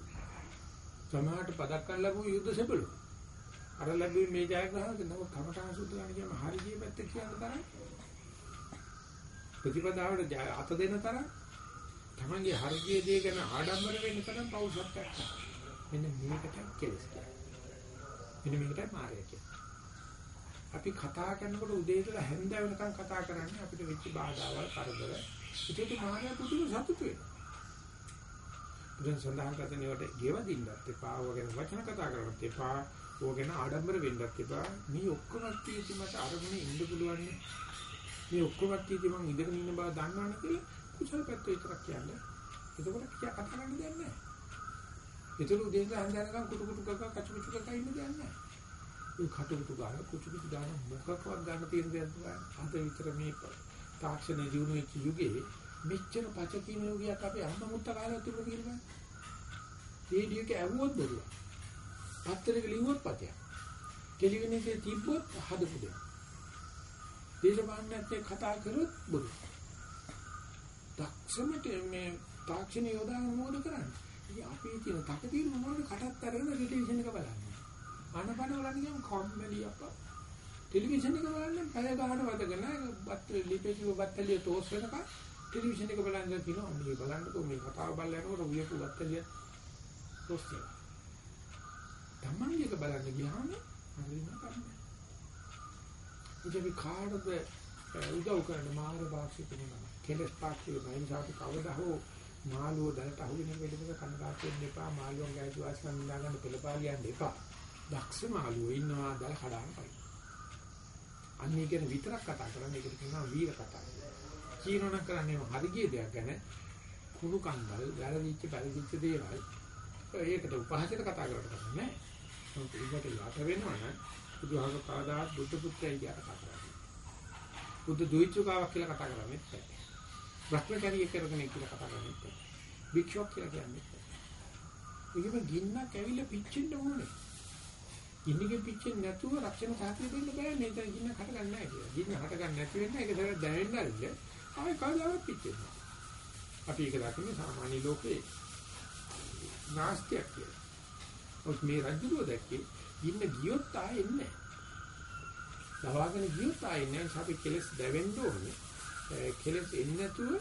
සමාහට පදක් ගන්න ලැබුව යුද්ධ සෙබළු. අර ලැබුවේ මේ ජයග්‍රහණය නම කමඨාන් සූත්‍ර ගන්න කියම හරි ගිය පැත්ත කියන්න තරම්. ප්‍රතිපදාවට අත දෙන තරම් තමන්ගේ හරිය දේ ගැන ආඩම්බර වෙන්න තරම් පෞෂත්වයක්. මෙන්න මේකට කෙලස් කියනවා. මෙන්න මේකටයි මායя කියන්නේ. අපි කතා කරනකොට උදේ ඉඳලා හැන්ද වෙනකන් කතා කරන්නේ අපිට වෙච්ච බාධාවල් කරදර. ඒකේ මායя පුදුම සතුටු වෙනවා. බුදුන් සඳහන් කරන ඒවාට ගෙවදින්නත් එපා, වගේ වචන කතා කරන්නත් එපා, ඕගෙන ආඩම්බර වෙන්නත් එපා. මේ ඔක්කොම තියෙද්දි මට අරමුණේ ඉන්න පුළුවන් මේ ඔක්කොම කීදී මම ඉඳගෙන ඉන්න බව දන්නවනේ කියලා කුසල පැත්ත විතරක් කියන්නේ. එතකොට කියා කතා කරන්න දෙයක් නැහැ. ඒතරු දෙන්න හන්දනකම් කුටු කුටු කක කචු කුචු කක ඉන්න දෙයක් නැහැ. ඒ කටුකුටු ගන්න කුචු කුචු ගන්න මොකක්වත් ගන්න තියෙන දෙයක් නෑ. අද විතර මේ තාක්ෂණ ජීවන වෙච්ච යුගයේ මෙච්චර පච කියන යුගයක් අපි අම්ම මුත්ත කාලේ තිබුණ කියලා බලන්න. රේඩියෝ එක ඇහුවොත් බොරුවක්. පත්තරයක ලිව්වොත් පතයක්. ටෙලිවිෂන් එකේ තිබ්බොත් හදපු දෙයක්. දේශපාලනයත් එක්ක කතා කරොත් බොරුවක්. දක්ෂමට මේ තාක්ෂණ යෝදාන මොකද කරන්නේ? ඉතින් අපි කියන තකතිර මොනවද කටත් අරගෙන ටෙලිවිෂන් එක බලන්නේ. අනපන බලන්න ගියම කම්මැලි අප්පා. ටෙලිවිෂන් එක බලන්න පැය ගානක් වදගෙන බත් ලිපේටි බත්තලිය තෝස් වෙනකන් ටෙලිවිෂන් එක බලන්න කියනවා මේ බලන්නකෝ මේ කතාව බලලා යනකොට උයපු බත්තලිය තෝස් වෙනවා. තමන්ගේ එක බලන්න ගියාම හරිම කම්මැලි. ඉතින් මේ කාටද උදව් කරන්න මාර භාෂිත වෙනවා. කෙලස් පාක්ෂික මයින්සාට කවදා හෝ මාළුව දැනට අහුවෙන වෙලෙක කනගාටු වෙන්න එපා. මාළුවන් ගැයි දුවාස්කම් නිදාගන්න පෙළපාලියන්න එපා. දක්ෂ මාළුවෝ ඉන්නවා දැල් කඩාන පයි. අන්නේ ගැන විතරක් කතා කරන්නේ ඒකට කියනවා වීර කතා. කියනවනම් කරන්නේ හරිය දෙයක් ගැන කුණු කන්දල්, වැරදිච්ච, වැරදිච්ච දේවල්. ඒකට උපහාසයට කතා කරලා කරන්නේ නැහැ. ඒකට යට වෙනවනම් බුදුහාම කාදාත් බුද්ධ පුත්‍රයයි කියලා කතා කරන්නේ. බුද්ධ දුයිචුකාවක් කියලා කතා කරන්නේ නැහැ. භ්‍රමචාරී කරගෙන කියලා කතා කරන්නේ නැහැ. භික්ෂුවක් කියලා කියන්නේ නැහැ. ඒකම ගින්නක් ඇවිල්ලා පිච්චෙන්න ඕනේ. ගින්නක පිච්චෙන්නේ නැතුව රක්ෂණ සාහිත්‍ය දෙන්න බෑ නේද? ගින්න හට ගන්න නැහැ කියලා. ගින්න හට ගන්න නැති වෙන්න ඒක තමයි දැනෙන්න ඇරිද? ආයෙ කවදාවත් පිච්චෙන්නේ. අපි ඒක දකින්නේ සාමාන්‍ය ලෝකේ නාස්තියක් කියලා. ඔත් මේ රජුව දැක්කේ ගින්න ගියොත් ආයෙ එන්නේ නැහැ. දවාගෙන ගියොත් ආයෙ එන්නේ නැහැ. අපි කෙලස් දැවෙන්න ඕනේ. කෙලස් එන්නේ නැතුව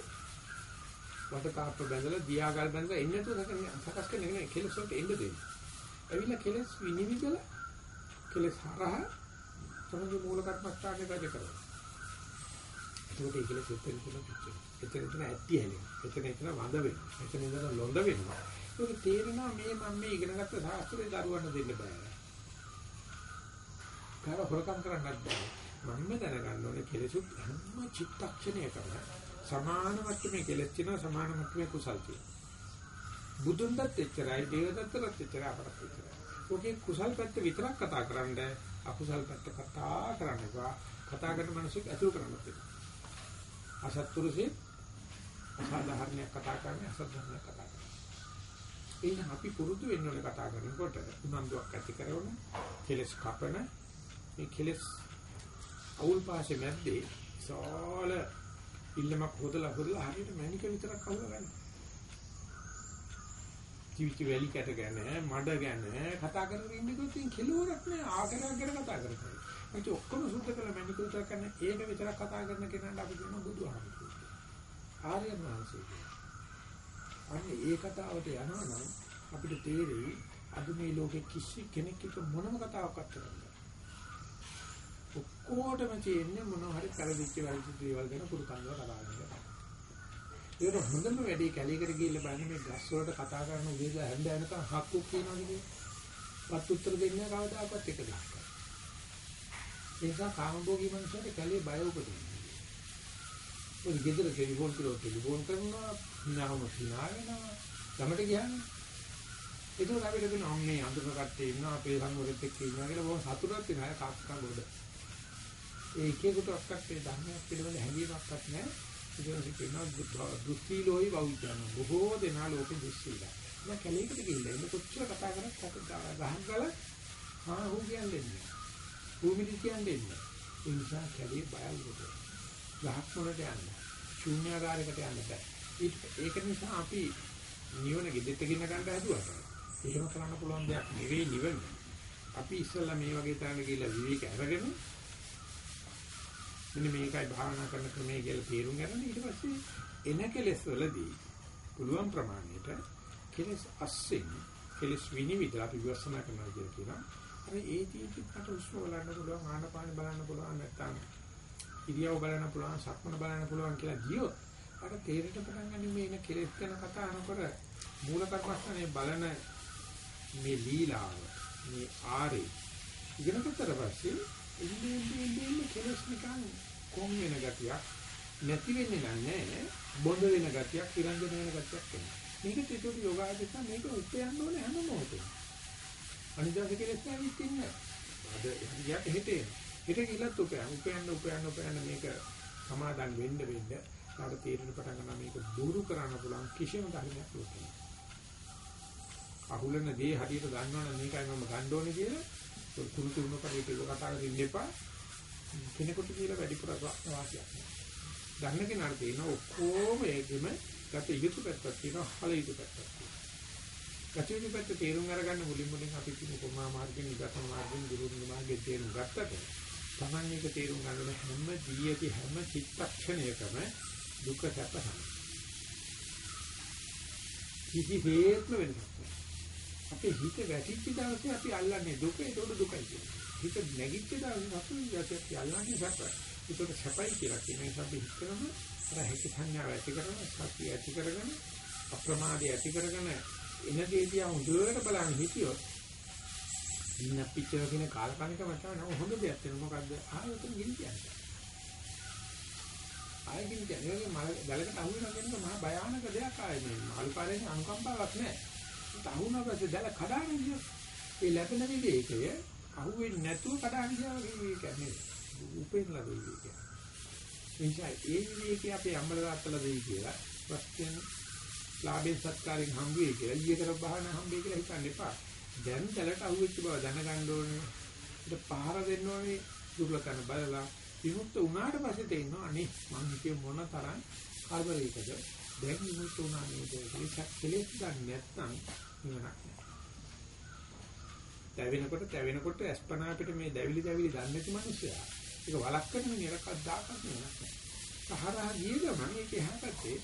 වට තාප්ප බැඳලා දියාගල් බැඳලා එන්නේ නැතුව සකස් කරන එක නෙවෙයි කෙලස් වලට එන්න දෙන්නේ. ඇවිල්ලා කෙලස් විනිවිදලා කෙලස් හරහා තමයි මූල කර්මස්ථානේ වැඩ කරනවා. ඒකට ඒ කෙලස් එතන තුන පිච්චෙනවා. එතන එතන ඇටි හැලෙනවා. එතන එතන වඳ වෙනවා. එතන එතන ලොඳ වෙනවා. ඒක තේරෙනවා මේ මම මේ ඉගෙනගත්ත ශාස්ත්‍රයේ දරුවන්ට දෙන්න බෑ. කාර හොරකම් කරන්නත් බෑ. මම දැනගන්න ඕනේ කෙලෙසුත් හැම චිත්තක්ෂණයකම සමාන මට්ටමේ කෙලෙස් තියෙනවා සමාන මට්ටමේ කුසල් තියෙනවා. බුදුන්වත් එච්චරයි දේවදත්තවත් එච්චරයි අපරත් එච්චරයි. ඔකේ කුසල් පැත්ත විතරක් කතා කරන්න අකුසල් පැත්ත කතා කරන්න එපා. කතා කරන මිනිස්සුත් අතුරු කරන්නත් එපා. අසත්පුරුෂේ අසාධාරණයක් කතා කරන්නේ අසද්ධර්මයක් කතා කරන්නේ. එහෙනම් අපි පුරුදු වෙන්න ඕනේ කතා කරනකොට උනන්දුවක් ඇති කරන කෙලස් කපන මේ කෙලස් අවුල් පාෂේ මැද්දේ සෝල ඉල්ලමක් හොදලා හොදලා හරියට මැනික විතරක් අහුව ගන්න. ජීවිත වැලි කැට ගැන මඩ ගැන කතා කරගෙන ඉන්නකොට ඉතින් කෙලවරක් නෑ ආකරයක් ගැන කතා කරන්නේ. ඒක ඔක්කොම සුද්ධ කළ මැනික විතර කරන ඒක විතරක් කතා කරන කෙනාට අපි කියන බුදුහාමුදුරුවෝ. ආර්යයන් වහන්සේ. අනේ ඒ කතාවට යනවා නම් අපිට තේරෙයි අද මේ ලෝකෙ කිසි කෙනෙක් එක මොනම කතාවක්වත් කරන්නේ ඔක්කොටම තියෙන්නේ මොනවා හරි කරදිච්ච වැරදිච්ච දේවල් ගැන පුරු කන්දව කතා කරනවා. ඒක හොඳම වැඩේ කැලේකට ගිහිල්ලා බලන්න මේ ගස් වලට කතා කරන උදේට හැන්ද යනකම් හක්කුක් කියනවා කියන්නේ. වත් උත්තර දෙන්නේ කවදාකවත් එක දෙයක්. ඒ නිසා කාමභෝගී මනුස්සයට කැලේ බය උපදිනවා. ඔය ගෙදර ටෙලිෆෝන් කරලා ටෙලිෆෝන් කරනවා, නාම සිනාගෙනවා. ළමට කියන්නේ. ඒක අපිට කියන අම්මේ අඳුර කට්ටේ ඉන්නවා අපේ සංවරෙත් එක්ක ඉන්නවා කියලා බොහොම සතුටක් වෙනවා කාක්කා ගොඩ. ඒ එකෙකුට අක්කත් ඒ ධර්මයක් පිළිබඳ හැඟීමක්වත් නැහැ. ඒක කියනවා දුස්සීලෝයි බෞද්ධයන්. බොහෝ දෙනා ලෝකෙ දුස්සීලා. මම කැලේකට ගිහිල්ලා ඉන්න කොච්චර කතා කරත් ගහක් ගල හා හු කියන්නේ නැහැ. භූමිදි කියන්නේ නැහැ. ඒ නිසා කැලේ බයල්කොට. ගහක් වලට යන්න. ශූන්‍යාකාරයකට යන්න බෑ. ඒක නිසා අපි නිවන ගෙදෙට්ට ගෙන ගන්න හදුවට එහෙම කරන්න පුළුවන් දෙයක් නෙවෙයි නිවන. අපි ඉස්සෙල්ලා මේ වගේ තැනකට ගිහිල්ලා විවේක අරගෙන මෙන්න මේකයි භාවනා කරන ක්‍රමය කියලා තේරුම් ගන්න ඊට පස්සේ එන කෙලෙස් වලදී පුළුවන් ප්‍රමාණයට කෙලෙස් අස්සෙන් කෙලෙස් විනිවිද අපි විවසනා කරනවා කියලා කියනවා. අර ඒ තීන්දුවට උස්ම බලන්න පුළුවන් ආනපාන බලන්න පුළුවන් නැත්නම් ඉරියව් බලන්න පුළුවන් සක්මන බලන්න පුළුවන් කියලා ගියොත් අර තේරෙට පටන් ගන්න මේ එන කෙලෙස් ගැන කතා කරනකොට මූල කර්මස්ථානේ බලන මේ ලීලාව මේ ආරේ ඉගෙන ගන්නතර පස්සේ ඉන්නේ ඉන්නේ කෙලස් නිකන් කොම් වෙන ගතියක් නැති වෙන්නේ නැහැ බොඳ වෙන ගතියක් ඉරංජන වෙන ගතියක් එනවා. මේක ඒකට යෝගාදිත මේක උපයන්න ඕනේ හැම මොහොතේම. අනිදාස කෙලෙස් නැවිත් ඉන්නේ. අද යට හිතේ. හිතේ කිලත් උපයන්න උපයන්න උපයන්න උපයන්න මේක සමාදන් වෙන්න වෙන්න ඊට තීරණ පටන් ගන්න මේක දුරු කරන්න පුළුවන් කිසිම ධර්මයක් ලෝකේ. අහුලන දේ හරියට ගන්නවනම් මේකයි මම ගන්න ඕනේ කියලා තුරු තුරුම කරේ කතා කරගෙන ඉන්න එපා. කෙනෙකුට කියලා වැඩිපුර වාසියක් නෑ. ගන්න කෙනාට තියෙන ඔක්කොම ඒකෙම ගත යුතු පැත්තක් තියෙනවා හල යුතු පැත්තක් තියෙනවා. ගත යුතු පැත්ත තේරුම් අරගන්න මුලින් මුලින් අපි කියන උපමා මාර්ගෙන් විදර්ශන මාර්ගෙන් ගුරු මාර්ගෙන් තේරුම් ගත්තට Taman එක තේරුම් ගන්න හැම දීයති හැම චිත්තක්ෂණයකම දුක සැප කිසිසේත්ම වෙනසක් නැහැ. අපේ හිත වැටිච්ච දවසේ අපි අල්ලන්නේ දුක ඒකට දුකයි කියන්නේ. හිත නැගිච්ච දවසේ අපි අල්ලන්නේ සැප. ඒකට සැපයි කියලා කියන නිසා අපි හිතනම අර හිත සංඥාව ඇති කරගෙන සතිය ඇති කරගෙන අප්‍රමාදය ඇති කරගෙන එන දේදී හොඳට බලන්න හිතියොත් ඉන්න පිටර කියන කාල්පනික මතන හොඳ දෙයක් වෙන මොකද්ද ආයෙත් ගිනි කියන්නේ ආයෙ ගිනි කියන්නේ මල දැලකට අහු වෙනවා කියන මහා භයානක දෙයක් ආයෙ මේ මාළු පාරේ අනුකම්පාවක් නැහැ ඒත් අහුණා පස්සේ දැල කඩාගෙන ගියොත් ඒ ලැබෙන විවේකය අහුවෙන්නේ නැතුව කඩාගෙන ගියා කියන්නේ උපෙන්ලා දෙයි කියලා. එනිසා ඒ විවේකී අපේ අම්මලා තාත්තලා දෙයි කියලා ප්‍රශ්න ලාභයෙන් සත්කාරයෙන් හම්බ වෙයි කියලා ඊයතර බහන හම්බ වෙයි කියලා හිතන්න එපා. දැන් දැලට අහුවෙච්ච බව දැනගන්න ඕනේ. ඊට පහර දෙන්න ඕනේ දුර්ලකන බලලා විමුක්ත වුණාට පස්සේ තේිනවා අනේ මං හිතේ මොන තරම් කාර්බරයකද දැන් විමුක්ත වුණා නේද කියලා කෙලෙස් ගන්න නැත්නම් නිවනක් නෑ. දැවෙනකොට දැවෙනකොට අස්පනා අපිට මේ දැවිලි දැවිලි දන්නේ නැති මිනිස්සයා ඒක වළක්වන්න මිනිහකට දාපත් නෑ. සහරා ගිය ගමන් ඒක එහා පැත්තේ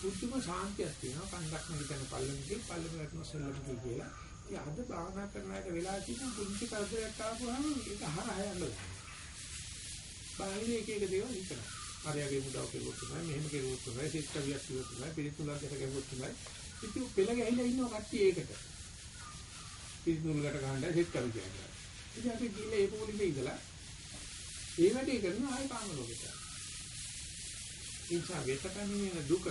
පුදුම සාන්තියක් තියෙනවා. කන්දක් නැගිටින පල්ලමකින් පල්ලම වැටෙන සෙල්ලමකින් කියලා. ඒ අද භාවනා කරන අයට වෙලා තියෙන පුංචි කරදරයක් ආවම ඒක හරහා යනවා. බාහිර එක එක දේවල් හිතනවා. හරියගේ මුදව කෙරුවොත් තමයි මෙහෙම කෙරුවොත් තමයි සිත් කවියක් කිව්වොත් තමයි පිළිතුලක් දෙක කෙරුවොත් තමයි ඉතින් පෙළ ගැහිලා ඉන්නවා කට්ටිය ඒකට. පිළිතුලකට ගහන්න සිත් කවි කියන්නේ. ඉතින් අපි ගිහලා ඒ පොලිමේ ඉඳලා ඒ වැඩේ කරනවා ආයි කාම ලෝකෙට. ඒ නිසා වෙතපැමිණෙන දුක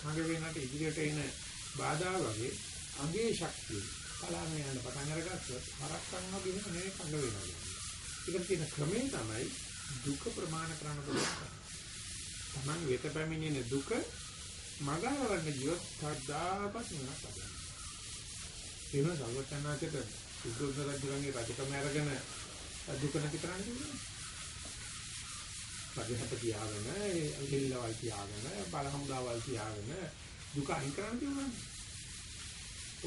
කඟ වෙනට ඉදිරියට එන බාධා වගේ අගේ ශක්තිය කලාම යන පටන් අරගත්තොත් හරක් කරනවා කියන නෙවෙයි කඟ වෙනවා. ඒකට තියෙන ක්‍රමේ තමයි දුක ප්‍රමාණ කරන්න පුළුවන්. Taman වෙතපැමිණෙන දුක මගහරන්න ගියොත් කවදාකවත් නෑ අපිට. ඒ වෙන සර්වඥාචර්ය සුද්ධෝදන රජුගේ රජකම අරගෙන දුක නැති කරන්න කිව්වා. පරිහත තියාගෙන එල්ලවල් තියාගෙන බලහමුදාවල් තියාගෙන දුක අයින් කරන්න කියනවා.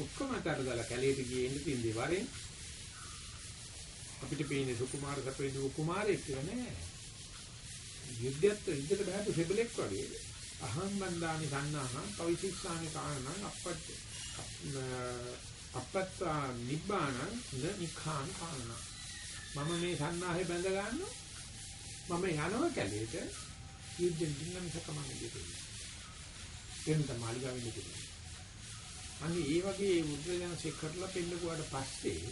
ඔක්කොම අතට දාලා කැලේට ගියේ ඉන්න තින්දේ වරෙන් අපිට පේන්නේ සුකුමාර සපේදු කුමාරයෙක් කියලා නෑ. යුද්ධයත් යුද්ධයට බහැපු සෙබලෙක් වගේ. අහං බන්දානි සන්නාහං කවිසිස්සානි කාණං අපච්ච අපත්ත නිබ්බාණං නිඛාන කාණං මම මේ සන්නාහේ බැඳ ගන්නවා මම යනවා කැලේට යුද්ධෙන් දින්න මිසක මම දෙන්නේ. එන්න මාළිගාවෙන් දෙන්නේ. අනේ ඒ වගේ මුද්‍රජනසේ කරලා පෙන්නකුවාට පස්සේ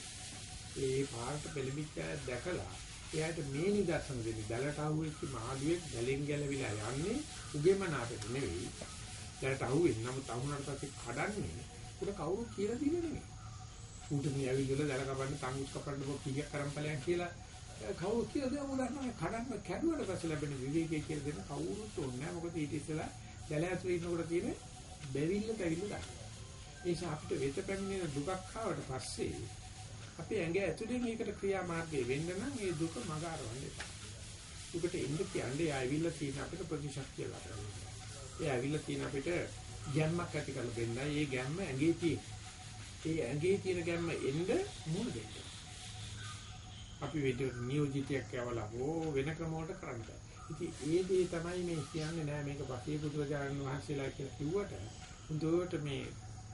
ඒ පාරට පෙළඹිච්ච දැකලා එයාට මේ නිදර්ශන දෙන්නේ දැලට අහුවෙච්ච මාළුවෙක් දැලෙන් ගැලවිලා යන්නේ උගෙම නාටක නෙවෙයි. දැලට අහුවෙන්නේ නමුත් අහුනට පස්සේ කඩන්නේ උඩ කවුරු කියලා දෙන්නේ නෙවෙයි. උඩ මේ ඇවිල්ලා දැල කපන්න තංගුස් කපන්න බෝ කීයක් කරම්පලයන් කියලා කවුරු කියලා දෙයක් උදාහරණ කඩන්න කැඩුවට පස්සේ ලැබෙන විවේකයේ කියලා දෙන කවුරුත් ඕනේ නැහැ. මොකද ඊට ඉස්සෙල්ලා දැල ඇතුලේ ඉන්නකොට තියෙන බැවිල්ල කැවිල්ල ගන්න. ඒ නිසා අපිට වෙත පැමිණෙන දුකක් ආවට පස්සේ අපේ ඇඟ ඇතුලේ මේකට ක්‍රියා මාර්ගය වෙන්න නම් මේ දුක මග අරවන්න එපා. දුකට එන්න කියන්නේ ආවිල්ල තියෙන අපිට ප්‍රතිශක්තිය ලබන්න. ඒ ආවිල්ල තියෙන අපිට ගැම්මක් ඇති කරලා දෙන්නයි. ඒ ගැම්ම ඇඟේ තියෙන. ඒ ඇඟේ තියෙන ගැම්ම එන්න මුණ දෙන්න. අපි වෙද නියෝජිතයක් යවලා හෝ වෙන ක්‍රම වලට කරන්න. ඉතින් ඒ දේ තමයි මේ කියන්නේ නෑ මේක පසේ බුදුරජාණන් වහන්සේලා කියලා කිව්වට හොඳට මේ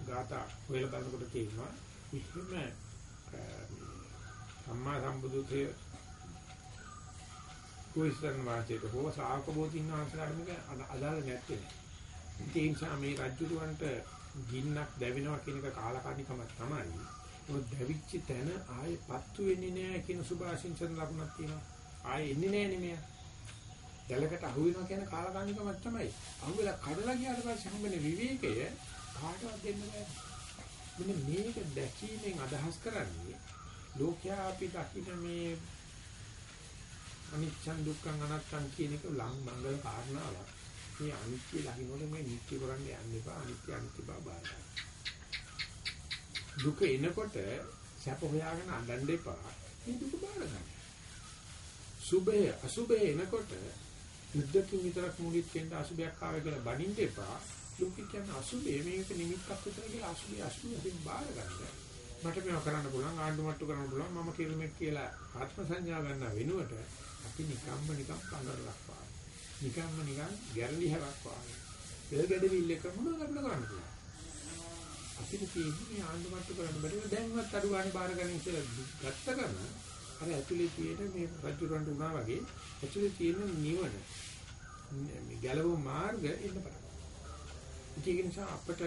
ගාථා හොයලා බලනකොට තේරෙනවා ඉතින් සම්මා සම්බුදුතේ කුයිස්තන් වාචයට හෝ සාකබෝධින් වහන්සේලාට මේක අදාළ නැත්තේ. ඒ නිසා මේ රජුරවන්ට ගින්නක් දැවෙනවා කියන එක කාලකන්නිකමක් තමයි. මොකද දැවිච්ච තැන ආයේ පත්තු වෙන්නේ නැහැ කියන සුභාශිංසන ලකුණක් තියෙනවා. ආයේ එන්නේ නැහැ නෙමෙයි. දැලකට අහු වෙනවා කියන කාලකන්නිකමක් තමයි. අහුවෙලා කඩලා ගියාට පස්සේ හම්බෙන විවේකය කාටවත් දෙන්න බෑ. මෙන්න මේක දැකීමෙන් අදහස් කරන්නේ ලෝකයා අපි දකින්න මේ අනිච්චන් දුක්ඛං අනත්තං කියන එක ලං මංගල කාරණාවක්. මේ අනිත්‍ය ලකිනකොට මේ නිත්‍ය කරන්න යන්න එපා. අනිත්‍ය අනිත්‍ය බව බාරගන්න. දුක එනකොට සැප හොයාගෙන අඬන්න එපා. මේ දුක බාරගන්න. සුභය අසුභය එනකොට යුද්ධකින් විතරක් මුලිත් වෙන්න අසුභයක් ආවේ කියලා බනින්න එපා. ලෝකෙ කියන්නේ අසුභය මේක නිමිත්තක් විතර කියලා අසුභය අසුභය වශයෙන් බාරගන්න. මට මේව කරන්න පුළුවන් ආණ්ඩු මට්ටු කරන්න පුළුවන් මම කිරුමෙක් කියලා ආත්ම සංඥා ගන්න වෙනුවට අපි නිකම්ම නිකම් පඳරලක් වාගේ. නිකම්ම නිකන් ගැරලි හැවක් වාගේ. බෙල් ගැඩවිල්ල එක මොනවද අපිට කරන්න පුළුවන්? අපිට තියෙන්නේ මේ ආණ්ඩු මට්ටු කරන්න බැරිව දැන්වත් අඩු ගන්න බාර ගන්න කියලා ගත්ත ගමන් අර ඇතුලේ තියෙන මේ රජුරන්ට උනා වගේ ඇතුලේ තියෙන නිවන මේ ගැලවුම් මාර්ග එන්න පටන් ගන්නවා. ඒක නිසා අපිට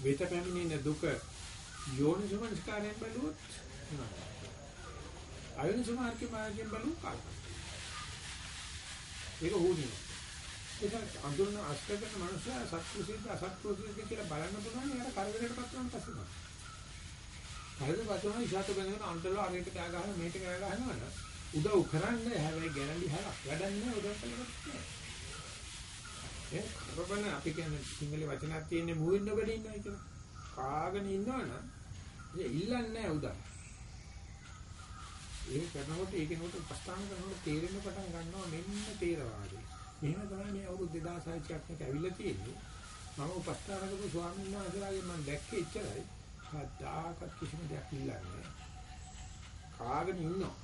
වේත පැමිණෙන දුක යෝනිසමනස්කාරයෙන් බැලුවොත් අයෝනිසමාර්ගේ මාර්ගයෙන් බලුවොත් කාලකන්ණි. ඒක හොුනිනවා. ඒක අඳුරන අස්තකන මනුස්සයා සත්පුරුෂයෙක් අසත්පුරුෂයෙක් කියලා බලන්න පුළුවන් එයාට කරදරයකටපත් වෙනවා පස්සේ. කරදරපත් වෙනවා ඉෂාත බඳගෙන අන්තල අරයට කෑ ගහන මේට කෑ ගහනවා උදව් කරන්නේ හැබැයි ගැරන්ටි හරක් වැඩන්නේ උදව් කළොත් ඒ කරබන අපි කියන්නේ සිංහල වචනක් තියෙන්නේ මුවින් නොබඩ ඉන්නයි කියලා. කාගෙන ඉන්නවනම් ඒ ඉල්ලන්නේ නැහැ උදව්. ඒක කරනකොට ඒකේනකොට ප්‍රස්ථාන කරනකොට තේරෙන්න පටන් ගන්නවා මෙන්න තේරවාදී. මෙහෙම තමයි මේ අවුරුදු 2600ක් මේක ඇවිල්ලා තියෙන්නේ. මම උපස්ථාන කරපු ස්වාමීන් වහන්සේලාගෙන් මම දැක්කේ ඉච්චරයි. කවදාකවත් කිසිම දෙයක් ඉල්ලන්නේ නැහැ. කාගෙන ඉන්නවා.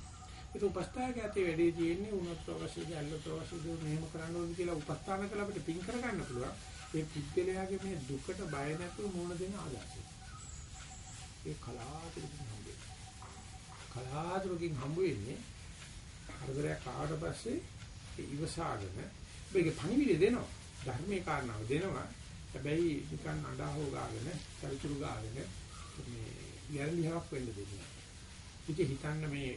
ඒක උපස්ථායක ඇතේ වැඩේ තියෙන්නේ උනත් අවශ්‍යද ඇල්ලත් අවශ්‍යද මෙහෙම කරන්න ඕනේ කියලා උපස්ථාන කළ අපිට පින් කරගන්න පුළුවන්. ඒ පුද්ගලයාගේ මේ දුකට බය නැතුව මුණ දෙන ආදර්ශය. ඒ කලාතුරකින් හම්බ වෙනවා. කලාතුරකින් හම්බ වෙන්නේ හතරක් ආවට පස්සේ ඒ ඉවසාගෙන මේක පණිවිඩ දෙනවා. ධර්මයේ කාරණාව දෙනවා. හැබැයි නිකන් අඬා හො ගාගෙන, චරිචුරු ගාගෙන මේ ගැරන්ඩියක් වෙන්න දෙන්නේ. ඉතින් හිතන්න මේ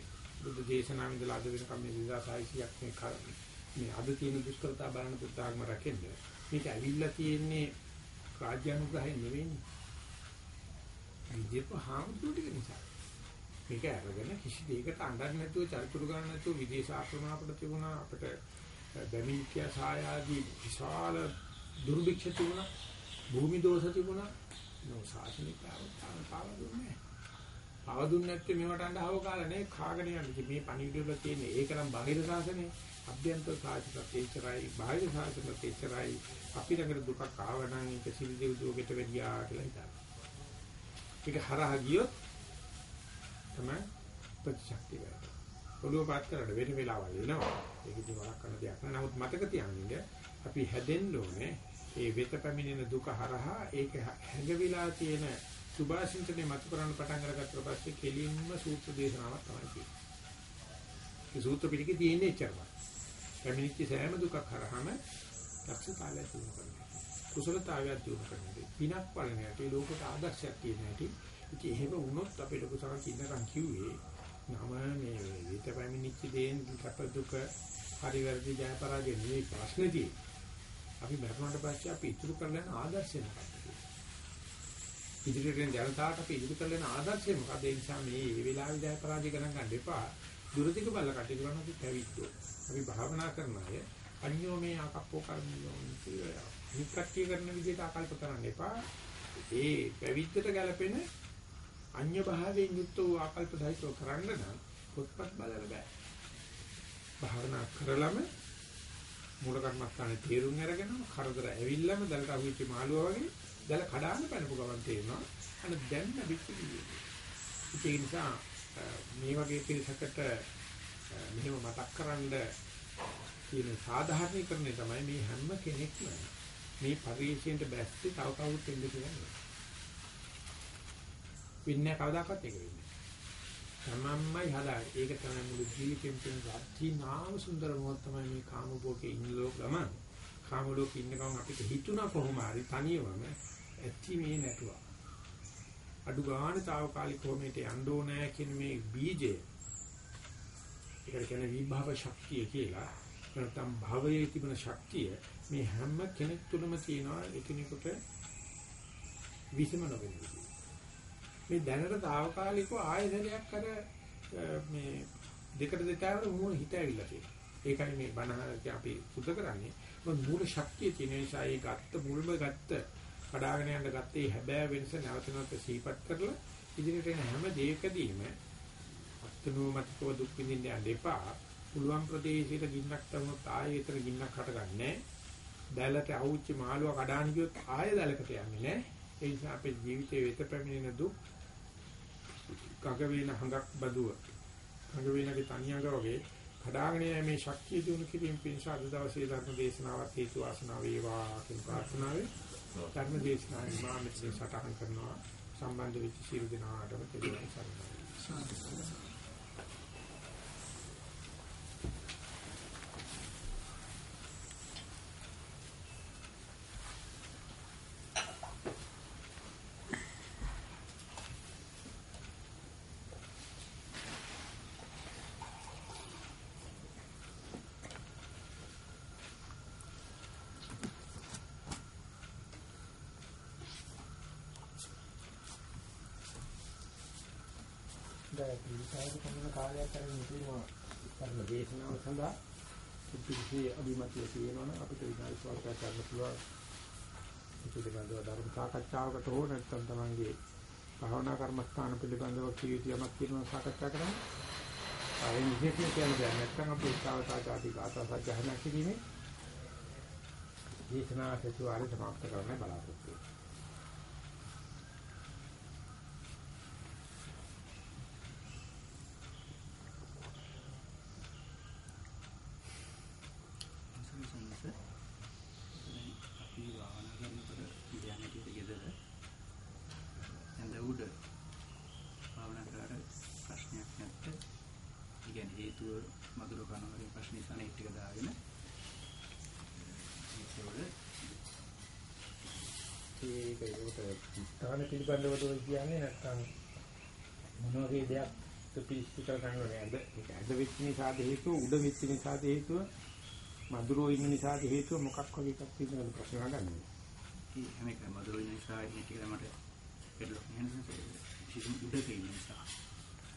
බුද්ධ දේශනාව ඉඳලා අද වෙනකම් මේ 2600ක් මේ මේ අද තියෙන දුෂ්කරතා බලන පුත්තාගම රැකෙන්න මේක ඇවිල්ලා තියෙන්නේ රාජ්‍යානුග්‍රහයෙන් නෙවෙයි. විදේප හාමුදුරුවෝ ටික නිසා. මේක අරගෙන කිසි දෙයකට අඬන්නේ නැතුව චරිතුරු ගන්න නැතුව විදේශ ආක්‍රමණ අපිට තිබුණා අපිට බැමිණිකිය සායාදී විශාල දුර්භික්ෂ තිබුණා භූමි දෝෂ තිබුණා නෝ සාසනික පාව දුන්නේ පාව දුන්නේ නැත්නම් මේවට අඬව කාලා නේ කාගෙන යන්නේ මේ පණිවිඩ වල තියෙන ඒකනම් බාහිර සාසනේ අභ්‍යන්තර සාසනත් එච්චරයි බාහිර සාසනත් එච්චරයි අපි ළඟට දුකක් ආව නම් ඒක සිල් දෙව් දුවකට වෙදියා කියලා හිතනවා ඒක හරහා ගියොත් තමයි ප්‍රතිශක්තිය වෙන්නේ. ඔළුව පාත් කරලා වෙන වෙලාවල් එනවා. ඒක ඉතින් වරක් කරන දෙයක් නෑ. නමුත් මතක තියාගන්න අපි හැදෙන්න ඕනේ ඒ වෙත පැමිණෙන දුක හරහා ඒක හැඟවිලා තියෙන සුභාසින්තනේ මත කරන්න පටන් අරගත්තා පස්සේ කෙලින්ම සූත්‍ර දේශනාවක් තමයි තියෙන්නේ. ඒ සූත්‍ර පිටකේ තියෙන්නේ එච්චරමයි. පැමිණිච්ච සෑම දුකක් හරහාම දක්ෂතාවය දිනු කරනවා. කුසලතාවය දිනු කරනවා. පිනක් වලින් ඇති ලෝකට ආදර්ශයක් තියෙන හැටි ඉතින් එහෙම වුණොත් අපේ ලොකු සමන් ඉන්නකම් කිව්වේ නම මේ විත පැමිණිච්ච දේන් කප දුක හරි වැරදි ජය පරාජය නෙවෙයි ප්‍රශ්නේදී අපි මරණයට පස්සේ අපි ඉතුරු කරන ආදර්ශය මොකක්ද ඉදිරියෙන් ජනතාවට අපි ඉදිරි කරන ආදර්ශය මොකද ඒ නිසා මේ මේ වෙලාවේ ජය පරාජය ගණන් ගන්න එපා. දුරදිග බල කටයුතු කරන අපි පැවිද්දෝ. අපි භාවනා කරන අය අන්‍යෝ මේ ආකප්පෝ කරන්නේ නිකට්ටිය කරන විදිහට ආකල්ප කරන්න එපා. ඒ පැවිද්දට ගැලපෙන අන්‍ය භාවයෙන් යුක්ත වූ ආකල්ප සහිතව කරන්න නම් පොත්පත් බලලා බෑ. භාවනා කරලම මූල කර්මස්ථානේ තේරුම් අරගෙන කරදර ඇවිල්ලාම දැලට අහුවෙච්ච මාළුවා වගේ දැල කඩාන්න පැනපු ගමන් තේරෙනවා. අන්න දැන් පිටිවිලි. ඒ නිසා මේ වගේ පිළිසකට මෙහෙම මතක් කරන්න කියන සාධාරණීකරණය තමයි මේ හැම කෙනෙක්ම මේ පරිශීලනයට බැස්සේ තව කවුරුත් එන්න කියන්නේ. වෙන්නේ කවදාකවත් ඒක වෙන්නේ තමන්මයි හදාගන්නේ. ඒක තමයි මුළු ජීවිතේම තියෙන රත්ිනාම සුන්දර මොහොත තමයි මේ කාම භෝගේ ඉන්න ලෝක ගමන. කාම ලෝකේ ඉන්න ගමන් අපිට හිතුණා කොහොම හරි තනියවම ඇති මේ නැටුවා. අඩු ගන්න తాවකාලිකව මේට යන්න ඕනෑ කියන මේ බීජය ඒකට කියන්නේ විභව ශක්තිය කියලා. නැත්නම් භවයේ තිබෙන ශක්තිය මේ හැම කෙනෙක් තුළම තියෙනවා එකිනෙකට විසම නොවෙන්නේ. මේ දැනට తాවකාලිකව ආයතනයක් අර මේ දෙකට දෙතාවර මූල හිත ඇවිල්ලා තියෙනවා. ඒකයි මේ බණහරක අපි සුද්ධ කරන්නේ. මොකද මූල ශක්තිය තියෙන නිසා ඒ ගත්ත මුල්ම ගත්ත කඩාගෙන යන ගත්තේ හැබෑ වෙනස නැවත නැවත සිහිපත් කරලා ඉදිරියට එන හැම දෙයකදීම අත්නෝමතිකව දුක් විඳින්න යන්න එපා. පුළුවන් ප්‍රදේශයක ගින්නක් තවනොත් ආයෙ විතර ගින්නක් හටගන්නේ දැලට අවුච්ච මාළුව කඩාන ගියොත් ආයෙ දැලකට යන්නේ නැහැ. ඒ නිසා අපේ ජීවිතයේ වෙත පැමිණෙන දුක් කග වේන හඟක් බදුව. කග වේනගේ තනියඟ වගේ කඩාගෙන යෑමේ ශක්තිය දිනු කිරීම පිණිස අද දවසේ ධර්ම දේශනාවත් හේතු වාසනා වේවා කියන ප්‍රාර්ථනාවෙන් ධර්ම දේශනාවේ මා මෙතන සටහන් කරනවා සම්බන්ධ වෙච්ච සියලු දෙනාටම තෙරුවන් සරණයි. දැන් පිළිසාරක කරන කාලයක් කරගෙන ඉතිනවා කරන දේශනාව සඳහා පිළිසී අභිමතිය තියෙනවනම් අපිට විනාඩි ස්වල්පයක් ගන්න පුළුවන් පිළිබඳව ධර්ම සාකච්ඡාවකට හෝ නැත්නම් තමන්ගේ භාවනා කර්මස්ථාන පිළිබඳව කීයතියක් කියනවා සාකච්ඡා කරන්න. ආයෙ විශේෂයෙන් කියන්න බෑ නැත්නම් අපි උත්සාහතාවාදී ගාථා සජ්ජහනා කිරීමේ දේශනා සතුවාරි සමාප්ත කරන්න බලාපොරොත්තු වෙනවා. ස්ථාන පිළිබඳව දෝ කියන්නේ නැත්නම් මොන වගේ දෙයක් පිළිස්තු කරගන්න ඕනේද? ඒක ඇද වෙච්ච නිසා හේතුව උඩ වෙච්ච නිසා හේතුව මధుරෝ ඉන්න නිසා හේතුව මොකක් වගේ එකක් තියෙනවද ප්‍රශ්න හැම එකම මధుරෝ ඉන්න නිසා කියලා මට පෙරලක් නෑ කිසිම උඩක ඉන්න නිසා.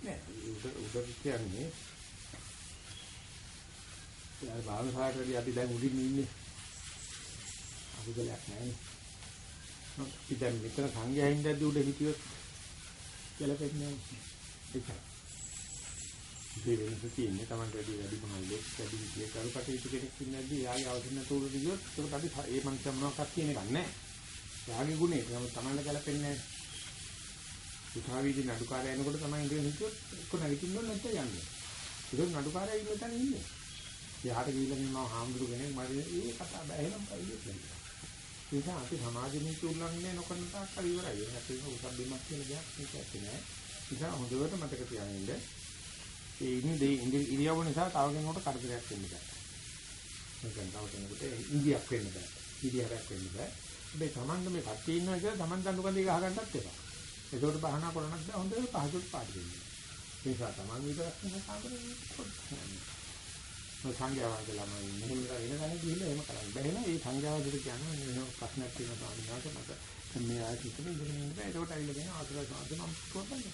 නෑ උඩ උඩ කියන්නේ ඒ භාවනාවේදී අපි දැන් උඩින් ඉන්නේ. අකුසලයක් නෑනේ. අපි දැන් මෙතන සංඝයා හින්දාද උඩ හිටියොත් ගැලපෙන්නේ නැහැ. ඒකයි. ඒ වෙනස තියෙන්නේ Taman වැඩි වැඩි මහල්ලේ වැඩි විදිය කරු කටයුතු කෙනෙක් ඉන්නදී යාගේ අවශ්‍ය නැතුව උඩ ගියොත් ඒකට අපි ඒ මනුස්සය මොනවක්වත් කියන එකක් නැහැ. යාගේ ගුණේ තමයි Tamanට ගැලපෙන්නේ නැහැ. උසාවියේදී නඩුකාරය එනකොට තමයි ඉඳගෙන හිටියොත් එක්ක නැගිටින්න ඕනේ නැත්නම් යන්නේ. ඒක නඩුකාරය ඉන්න තැන ඉන්නේ. එයාට ගිහිල්ලා මේ මම හාමුදුරු කෙනෙක් මම මේ කතා බෑ එහෙනම් පයියේ කියලා. ඒ නිසා අපි සමාජ නීති උල්ලංඝනය නොකරන තාක් හරි ඉවරයි. ඒක ඒක උසස් බීමක් කියලා දෙයක් මේක ඇත්තේ නෑ. නිසා හොඳට මතක තියාගන්න. ඒ ඉන්නේ ඉරියව්ව නිසා තව කෙනෙකුට කරදරයක් වෙන්න බෑ. නැත්නම් තව කෙනෙකුට ඉන්දියක් වෙන්න බෑ. ඉරියව්වක් වෙන්න බෑ. හැබැයි Taman මේ කට්ටිය ඉන්නවා කියලා Taman දඬු කඳේ ගහ ගන්නත් එපා. ඒකට බහනා කරනත් බෑ හොඳට පහසුත් පාඩු දෙන්න. ඒ නිසා Taman විතරක් නෙවෙයි කාමරේ සංඥාවන්ත ළමයි මෙහෙම වෙන දැන ගිහිල්ලා එහෙම කරන්න බෑ නේද? ඒ සංඥාවන්තට කියන්නේ මෙහෙම ප්‍රශ්නයක් තියෙනවා ස්වාමීන් වහන්සේ මට මේ ආයතනෙ ඉඳගෙන ඉන්න බෑ. ඒකට ඇවිල්ලා කියන ආසල සාධනම් කොහොමද?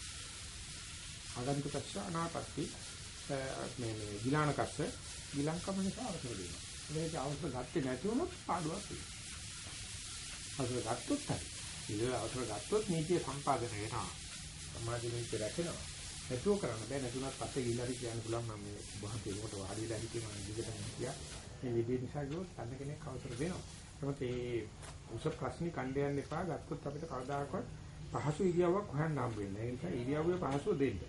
ආගන්තුකස්ස අනාපත්ති මේ මේ ගිලානකස්ස ගිලංකම නිසා අවසර දෙනවා. මේක අවසර ගත්තේ නැති වුණොත් පාඩුවක් තියෙනවා. අවසර ගත්තොත් හරි. ඉතින් අවසර ගත්තොත් නීතිය සම්පාදනය වෙනවා. සමාජ නීතිය රැකෙනවා. නැතුව කරන්න බෑ. නැතුණත් පස්සේ ගිහිල්ලා හරි කියන්න පුළුවන් මම මේ වහන්සේ කොට වාඩිලා හිටියේ මම දිගටම හිටියා මේ විදිහ නිසා ගියොත් අන්න කෙනෙක් අවසර දෙනවා. නමුත් ඒ උස ප්‍රශ්නේ කණ්ඩයන් එපා. ගත්තොත් අපිට කවදාකවත් පහසු ඉරියව්වක් හොයන්න හම්බ වෙන්නේ ඒ නිසා ඉරියව්වේ පහසුව දෙන්න.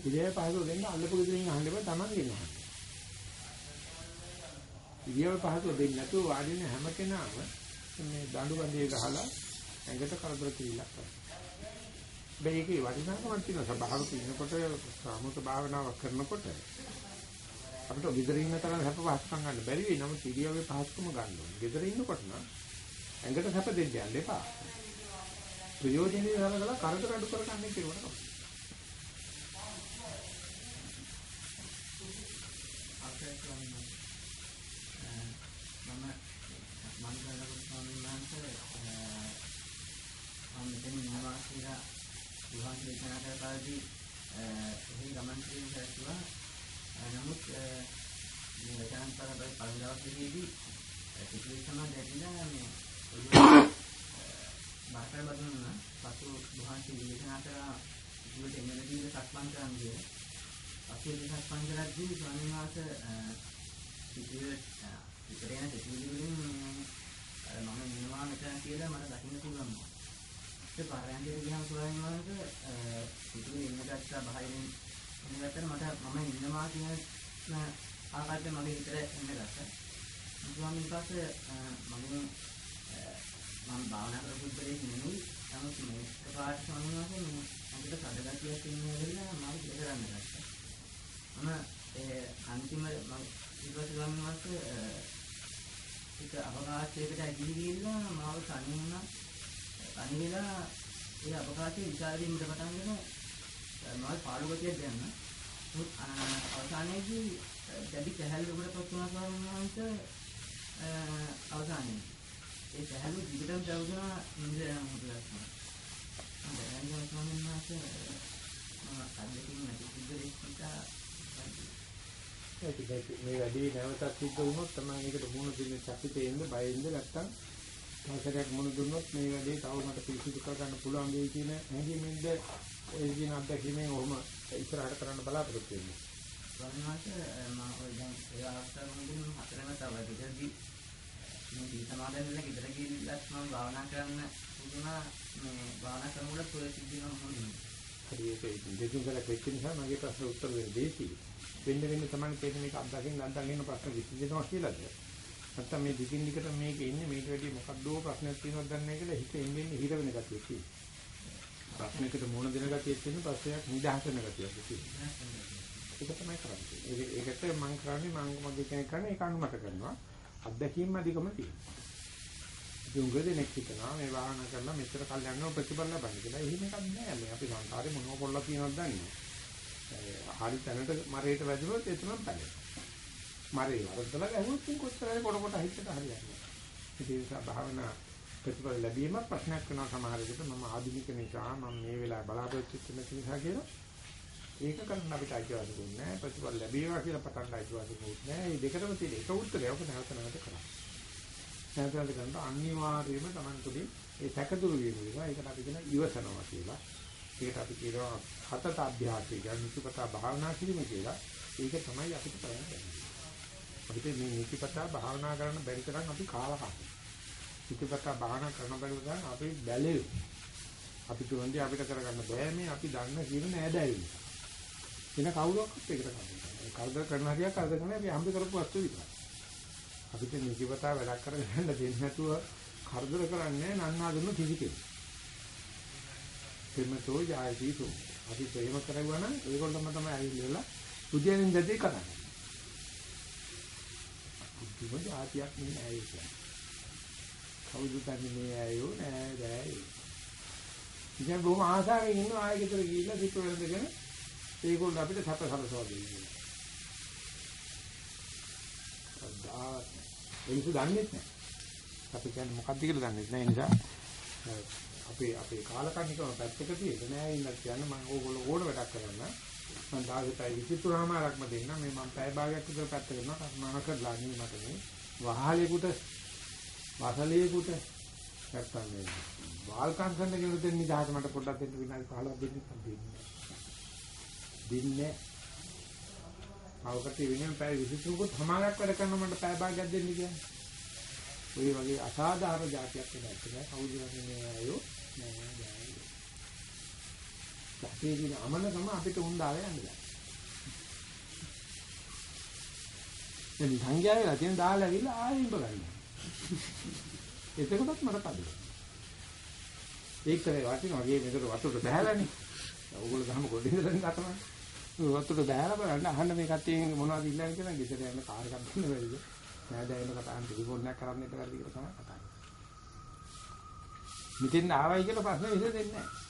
ඉරියව්වේ පහසුව දෙන්න අල්ලපු ගෙදරින් අහන්න එපා. Taman ගෙනහන්න ඉරියව්වේ පහසුව දෙන්නේ නැතුව වාඩින හැම කෙනාම මේ දඬු බඳේ ගහලා ඇඟට කරදර කිරීලක් කරනවා. මේකේ වටිනාකමක් තියෙනවා සබාවක ඉන්නකොට සාමූහික භාවනාවක් කරනකොට අපිට ගෙදර ඉන්න තරම් හැප පහසුකම් ගන්න බැරි වෙයි නමුත් ඉරියව්වේ පහසුකම ගන්න ඕනේ. ගෙදර ඉන්නකොට නම් ඇඟට සැප දෙන්න යන්න එපා. ප්‍රයෝජනෙයි හරකලා කරදර අඩු කරගන්න කියලා අවසරයි ස්වාමීන් වහන්සේ. මම මම කරනකොට ස්වාමීන් වහන්සේ මම මෙතන ඉන්නවා කියලා විවාහ දේශනා කරන කාලේදී එහි ගමන් කිරීම කරලා නමුත් මේ වචන පරබයි පළවෙනි දවසේදී පිටුවේ සමාන දැක්ිලා මේ බාහිර බදුන්න පසු දුහන්සේ දේශනා කරා ඉතින් එන්නදී සක්මන් කරන්නේ පසු ඒ සක්මන් කරද්දී ස්වාමීන් වහන්සේ පිටුවේ පිටරේන සිතුවිලි වලින් මම ඉන්නවා මෙතන කියලා මට දකින්න පුළුවන්. වුණා. ඒ පාරයන්ගේ ගියාම ස්වාමීන් වහන්සේ පිටුවේ ඉන්න ගත්තා බාහිරින් ඉන්න ගත්තට මට මම ඉන්නවා කියන ආකාරයට මගේ හිතට එන්න ගත්තා. ස්වාමීන් වහන්සේ මම මම භාවනා කරපු දෙයක් නෙමෙයි. නමුත් මේ පාට ස්වාමීන් වහන්සේ මේ අපිට සඩගතියක් ඉන්නේ කියලා මම ඉඳ කරන්න ගත්තා. මම ඒ අන්තිම මම ඊට ස්වාමීන් වහන්සේ ඒක අවකාශයකට ඇගිලි ගිහිල්ලා මාව තනි වුණා. තනි වෙලා ඒ අවකාශයේ විචාරයෙන් ඉඳ පටන් ගෙන මම පාළුගතියක් දැම්ම. අවසානයේදී දැඩි පැහැල්ලුකට පත් වුණා ස්වාමීන් වහන්සේ අවසානයේ. ඒ පැහැල්ලු දිගටම දවුනා ඉඳ යන මොකද මම දැනගෙන ස්වාමීන් වහන්සේ මම අද්දකින් නැති සිද්ධ ඒක මේ වැඩේ නැවතත් සිද්ධ වුණොත් තමයි මේකට මුහුණ දෙන්නේ චකිතේන්ද බයෙන්ද නැත්තම් තවසරයක් මුහුණ දුන්නොත් මේ වැඩේ තව මට පිළිසිදු කර ගන්න පුළුවන් වෙයි කියන හැඟීමෙන්ද ඒ කියන අත්දැකීමෙන් ඔහොම ඉස්සරහට කරන්න බලාපොරොත්තු වෙන්නේ. වර්ණාට මම ඔය දැන් ඒ අවස්ථාවෙදී හතරම තව දෙකදී මේ සමාදන් වෙලා ගෙදර ගිහිල්ලත් මම භාවනා කරන්න පුදුනා මේ භාවනා කරනකොට පුරේ සිද්ධ වෙනවා මොකද? හරි ඒක දෙකින් කරලා වෙච්ච නිසා මගේ ප්‍රශ්න උත්තර දෙන්න දෙති. වෙන්න වෙන්න තමයි තේරෙන මේක අත්දකින්න අත්දකින්න ප්‍රශ්න විසඳෙනවා කියලාද? නැත්තම් මේ දිගින් දිගට මේක ඉන්නේ මේක වැඩි මොකක්දෝ ප්‍රශ්නයක් තියෙනවද දන්නේ කියලා හිත එන්නේ හිර වෙන ගතිය තියෙනවා. ප්‍රශ්නයකට මුහුණ දෙන ගතිය තියෙන ප්‍රශ්නයක් නිදහස් වෙන ගතියක් තියෙනවා. ඒක තමයි කරන්නේ. ඒකට මම කරන්නේ මම මගේ කෙනෙක් කරන්නේ ඒක අනුමත කරනවා. අත්දැකීම් අධිකම තියෙනවා. දුඟ දෙනෙක් හිටනවා මේ වාහන කරලා මෙච්චර කල් යනවා ප්‍රතිඵල ලබන්න කියලා. එහෙම එකක් නෑ. මේ අපි සංසාරේ මොනව කොල්ල කියනවද දන්නේ නෑ. හරි තැනට මරේට වැදුනොත් එතනම පැලෙනවා. මරේ වරදලා ගැහුවොත් කොච්චරයි කොට කොට හිතට හරියන්නේ. ඒ නිසා භාවනා ප්‍රතිඵල ලැබීම ප්‍රශ්නයක් වෙනවා සමහර විට මම ආධුනික නිසා මම මේ වෙලාවේ බලාපොරොත්තු වෙච්ච නිසා කියලා ඒක කරන්න අපිට අයිතිවාසිකම් නැහැ ප්‍රතිඵල ලැබේවා කියලා පටන් අයිතිවාසිකම් නැහැ. මේ දෙකම තියෙන එක උත්තරය ඔක නැවත නැවත කරා. නැවත නැවත කරන අනිවාර්යයෙන්ම Taman තුලින් ඒ සැකදුරු වීම වෙනවා. ඒකට අපි කියන ඉවසනවා කියලා. ඒකට අපි කියනවා හතත අභ්‍යාසය කියන්නේ නිතිපතා භාවනා කිරීම කියලා. ඒක තමයි අපිට කරන්න බැහැ. අපිට මේ නිතිපතා භාවනා කරන්න බැරි තරම් අපි කාලා කනවා. නිතිපතා භාවනා කරන බැරි තරම් අපි බැලේ. අපි තුන්දී අපිට කරගන්න බෑ මේ අපි දන්න කියන නෑදෑයි. වෙන කවුරක්වත් ඒකට කරන්නේ. කරදර කරන හරියක් කරදර කරන අපි හම්බ කරපු වස්තු විතරයි. අපිට නිතිපතා වැඩක් කරගන්න දෙන්නේ නැතුව කරදර කරන්නේ නන්නා දුන්න කිසි කෙනෙක්. ප්‍රේමතෝ ජායතිසෝ. අපි ප්‍රේම කරගුවා නම් ඒගොල්ලොම තමයි ඇවිල්ලා බුද්ධයන් දෙදී කරන්නේ. බුද්ධ ජාතියක් නෙමෙයි ඇයි කියන්නේ. කවුද තන්නේ මේ ඇයෝ නෑ දැයි. ඉතින් බොහොම ආසාවෙන් ඉන්න ආයෙ ගෙදර ගිහිල්ලා සිත් වෙනදගෙන ඒගොල්ලෝ අපිට සැප සලසවා දෙන්නේ. සද්දා ඒක දන්නේ නැහැ. අපි කියන්නේ මොකක්ද කියලා දන්නේ නැහැ. ඒ නිසා අපේ අපේ කාලකන්නිකම පැත්තක තියෙද නෑ ඉන්න කියන්නේ මම ඕගොල්ලෝ ඕන වැඩක් කරන්න මම දාගෙතයි 23මාරක්ම දෙන්න. මේ මම පැය භාගයක් විතර පැත්ත කරනවා. කර්මාන කරලා නේ මට මේ වහලේකට වසලේකට නැත්තම් මේ වාල්කම් කරන්න කියන දෙන්න නිදහස මට පොඩ්ඩක් දෙන්න විනාඩි 15ක් දෙන්න දෙන්නේ. දෙන්නේ. අවකට වෙනින් පැය 23කුත් සමානක් වැඩ කරන මට පැය භාගයක් දෙන්න කියන්නේ ඔය වගේ අසාධාරණ જાතියක් වෙනවා කවුද කියන්නේ අයෝ? නෑ නෑ. අපේ දින අමනකම අපිට උන්දාවේ යන්නේ. දැන් සංඥා වෙලා තියෙන දාලා ඇවිල්ලා ආයෙ ඉඹ ගන්නවා. එතකොටත් මට පදේ. ඒකතරේ වටිනවා ගේ මෙතන වතුරට බහැලානේ. ඕගොල්ලෝ ගහම කොටින්ද ගන්නවා. වතුරට බහැලා බලන්න අහන්න මේ කට්ටියන් මොනවද ඉල්ලන්නේ කියලා ගෙදර යන කාර් එකක් ගන්න බැරිද? නෑ දැන් එන කතාන් ටෙලිෆෝන් එකක් කරන්න ඉතලා කියලා තමයි කතා කරන්නේ. මෙතෙන් ආවයි කියලා ප්‍රශ්න විසඳෙන්නේ නැහැ.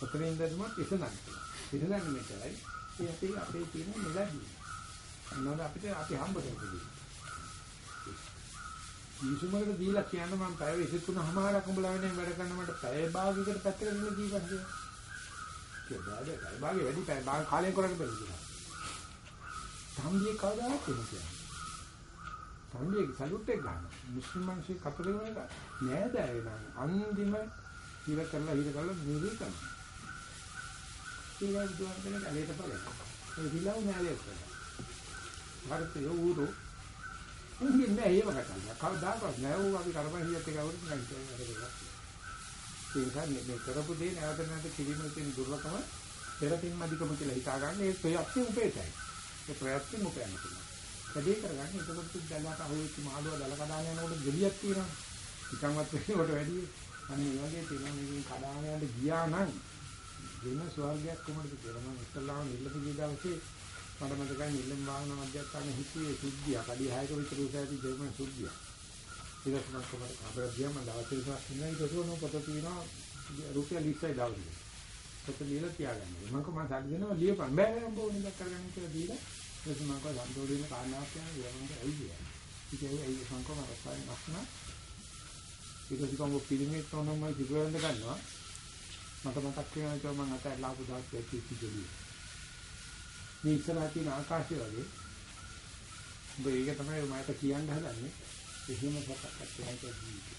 ඔතනින් ඉඳන්ම විසඳන්න. විසඳන්නේ මෙතනයි. ඒ අපි අපේ තියෙන මෙලඩිය. නේද අපිට අපි හම්බ කරගන්නේ. විසුමකට දීලා කියන්න මම පැය 23මාරක් උඹලා වෙනින් වැඩ කරන මට පැය භාගයකට පැත්තකට දෙන්න කීපන් කියලා. ඒක බෑ පැය භාගෙ වැඩි පැය භාග කාලයෙන් කරන්න බැරි කියලා. තම්බියේ කවදාවත් එන්නේ තම්බියේ සලුට් එක ගන්න. මුස්ලිම් මිනිස්සු කතරේ වල නෑද ඒ නම් අන්තිම ඉර කරලා ඉර කරලා නිරි කරනවා. ඊළඟ දුවන් දෙන කලේට බලන්න. ඒ විලව් නෑලේ කරලා. හරිත යෝරු උන්ගේ නෑ ඒව කතා. කවදාකවත් නෑ ඌ අපි කරපන් හියත් එක අවුරුදු නැහැ කියලා. ඒ නිසා මේ කරපු දේ නැවත නැවත කිරීමේ තියෙන දුර්ලභම පෙරපින් අධිකම කියලා හිතා ගන්න ඒ ප්‍රයත්න උපේතයි. ඒ ප්‍රයත්න උපයන්න පුළුවන්. කඩේ කරගන්න එතකොට දැලකට අහුවෙච්ච මාළුව දැල කඩාන යනකොට ගෙලියක් තියෙනවා. නිකන්වත් වෙනකොට වැඩි අන්න ඒ වගේ තියෙනවා මේකෙන් කඩාන යන්න ගියා නම් වෙන ස්වර්ගයක් කොහොමද කියලා මම ඉස්සල්ලාම නිල්ලපු ගිය දවසේ මට මතකයි නිල්ලම් වාහන මැදයන් හිතුවේ සුද්ධිය කඩි හයක විතර උසාවි ජර්මන් සුද්ධිය. ඊට පස්සේ මම කොහමද අපර ගියා මම දවස් දෙකක් ඉඳලා ඊට පස්සේ නෝ පොත තියෙනවා රුපියල් 20යි දවසේ. පොත ලියලා තියාගන්න. මම කොහොමද සල්ලි දෙනවා ලියපන් බෑ නෑ උඹ ඕනේ කරගන්න කියලා දීලා ඊට මම කව සම්තෝඩින කාරණාවක් කියන ඊළඟට ඇයි කියන්නේ. ඉතින් ඒ ඒ සංකෝම රසයන් අස්නා ඊට පස්සේ කොහොමද පිළිමේ තොනම ඉතිවරඳ ගන්නවා. මට මතක් වෙනවා මම අතට ලාපු දාස් දෙකක් කිව්වේ. මේ ඉස්සරහ තියෙන ආකාශය වගේ ඔබ ඒක තමයි මට කියන්න හදන්නේ එහෙම සකස් කරලා ජීවිතය.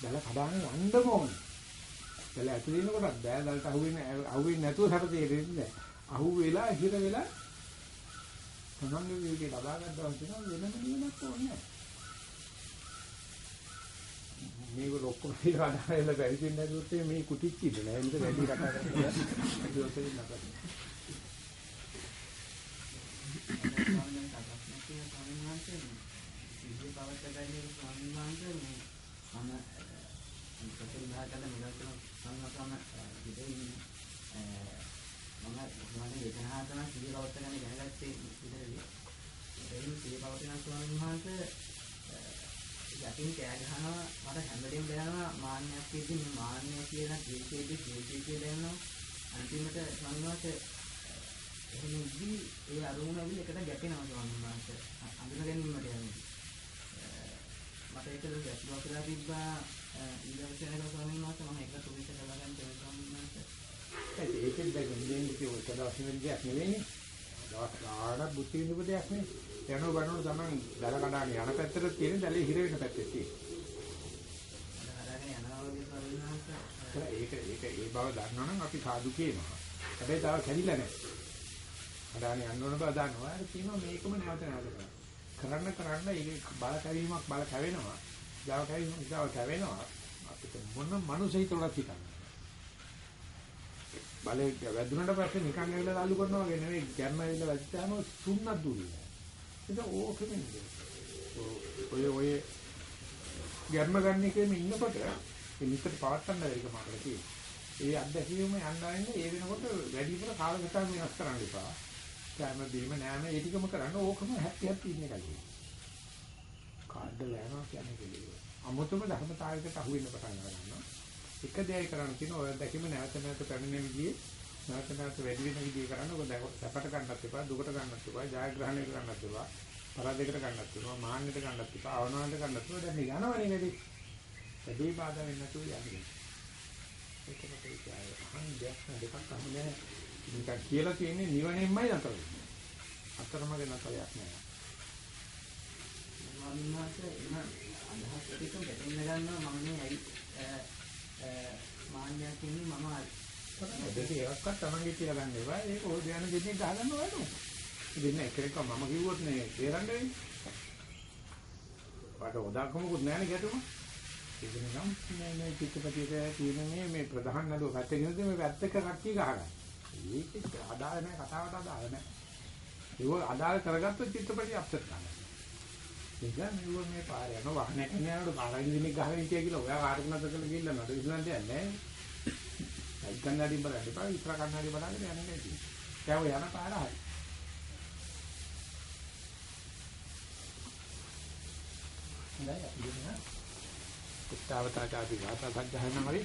බල කඩාන යන්නම ඕනේ. බල ඇතුළේ ඉන්නකොට බෑ දලට අහුවෙන්නේ අහුවෙන්නේ නැතුව සැප තේරෙන්නේ නැහැ. අහු වෙලා හිර වෙලා තමන්ගේ විවේකේ ලබා ගන්නවා කියන වෙනම නියමයක් ඕනේ නැහැ. මේක ඔක්කොම කියලා අදාළ බැරිදින් නැතුත් මේ කුටිච්චිද නෑ මේක වැඩි කතා කරලා යටින් කෑ ගහනවා මට හැමදේම දැනෙනවා මාන්නයක් තියෙද්දි මේ මාන්නය කියලා ජීවිතේදී ජීවිතේ කියලා දැනෙනවා. අන්තිමට ස්වාමීන් වහන්සේ එහෙනම් ඉදී ඒ අරමුණ ඇවිල්ලා එකට ගැටෙනවා ස්වාමීන් වහන්සේ. අඳුන ගැනීමට යන්නේ. මට ඒක ගැටලුවක් කියලා තිබ්බා. ඊළඟට ස්වාමීන් වහන්සේ මම ඒක තුලිට කළා ගන්න කියලා ස්වාමීන් වහන්සේ. ඒකෙන් දැන් ඉන්නේ කිව්ව එක දවස් වෙනදියක් නෙවෙයිනේ. දවස් ගාණක් බුද්ධ විඳපු දෙයක් නේ. යනෝ ගන්නෝ තමයි දල කඩාගෙන යන පැත්තට තියෙන දැලේ හිර වෙන පැත්තේ තියෙන්නේ. ඒක ඒක ඒ බව දන්නවනම් අපි සාදු කියනවා. හැබැයි තාම කැඩිලා නැහැ. කඩාගෙන යන්න ඕන බව දන්නවා. ඒක කියනවා මේකම නැවත නැවත කරන්න කරන්න ඒක බල කැවීමක් බල කැවෙනවා. Java කැවීමක් Java කැවෙනවා. අපිට මොන මනුසෙයිතොලක් හිතන්නේ. බලේ වැදුනට පස්සේ නිකන් ඇවිල්ලා ලාලු කරනවා වගේ නෙවෙයි ගැම්ම ඇවිල්ලා වැච්චාම සුන්නක් දුරිලා. ඒක ඕකෙන්නේ. ඔය ඔය ගැම්ම ගන්න එකෙම ඉන්නකොට ඒ නිතර පවත්තන්න බැරික මාකට තියෙනවා. ඒ අත්දැකීම යන්න ආන්නේ ඒ වෙනකොට වැඩිපුර කාලගතම වෙනස් කරන්න එපා. කෑම බීම නෑම ඒ ටිකම කරන්න ඕකම හැප්පි හැප්පි ඉන්න එකයි. කාඩ් ලෑනවා කියන්නේ කෙලිය. අමුතුම ධර්මතාවයකට අහු වෙන්න පටන් ගන්නවා. එක දෙයයි කරන්න තියෙන ඔය දැකීම නැවත නැවත පැමිණෙන විදිහේ නැවත නැවත වැඩි වෙන විදිහ කරන්න ඔක සැපට ගන්නත් එපා දුකට ගන්නත් එපා ජයග්‍රහණය කරන්නත් එපා පරාදයකට ගන්නත් එපා මාන්නයට ගන්නත් එපා අවනවන්ට ගන්නත් එපා. දැන් යනවනේ නේද? වැඩි බාධා වෙන්නේ නැතුව යන්නේ. ඒකකට ඒක අහන් දෙයක් දෙකක් අහන්නේ නිකන් කියලා තියෙන්නේ නිවනෙන්මයි නතර වෙන්නේ. අතරමඟ නතරයක් නෑ. ස්වාමීන් වහන්සේ එන අදහස් ටික ගැටෙන්න ගන්නවා මම මේ ඇයි මාන්නයක් කියන්නේ මම දෙක එකක්වත් තමන්ගේ කියලා ගන්න එපා. ඒක ඔය ධ්‍යාන දෙන්නේ ගහගන්න ඕනේ. දෙන්න එක එක මම කිව්වොත් නේ තේරෙන්නේ වෙන්නේ. වාට උදාකමකුත් නැහැ නේ ගැටුම. ඒක නිකම් මේ මේ චිත්තපතියේ තියෙන මේ මේ ප්‍රධාන නඩුව පැත්තකින්ද මේ පැත්තක කට්ටිය ගහගන්න. ඒක අදාළ නැහැ කතාවට අදාළ නැහැ. ඒක අදාළ කරගත්තොත් චිත්තපතිය අප්සෙට් කරනවා. ඒක නෙවෙයි මේ පාරේ යන වාහනයක් යනකොට පාරයි දිනේ ගහගෙන හිටියා කියලා ඔයා කාටද නැද කියලා ගිහිල්ලා නඩ විසඳන්න දෙයක් නැහැ. ඒ කන්නඩි බලන්න එපා ඉස්සර කන්නඩි බලන්න යන්නේ නැහැ. දැන් ඔය යන පාර හරි. හොඳයි අපි දෙන්න. උත්තාවතා ආදී ගාථා සජ්ජහන හරි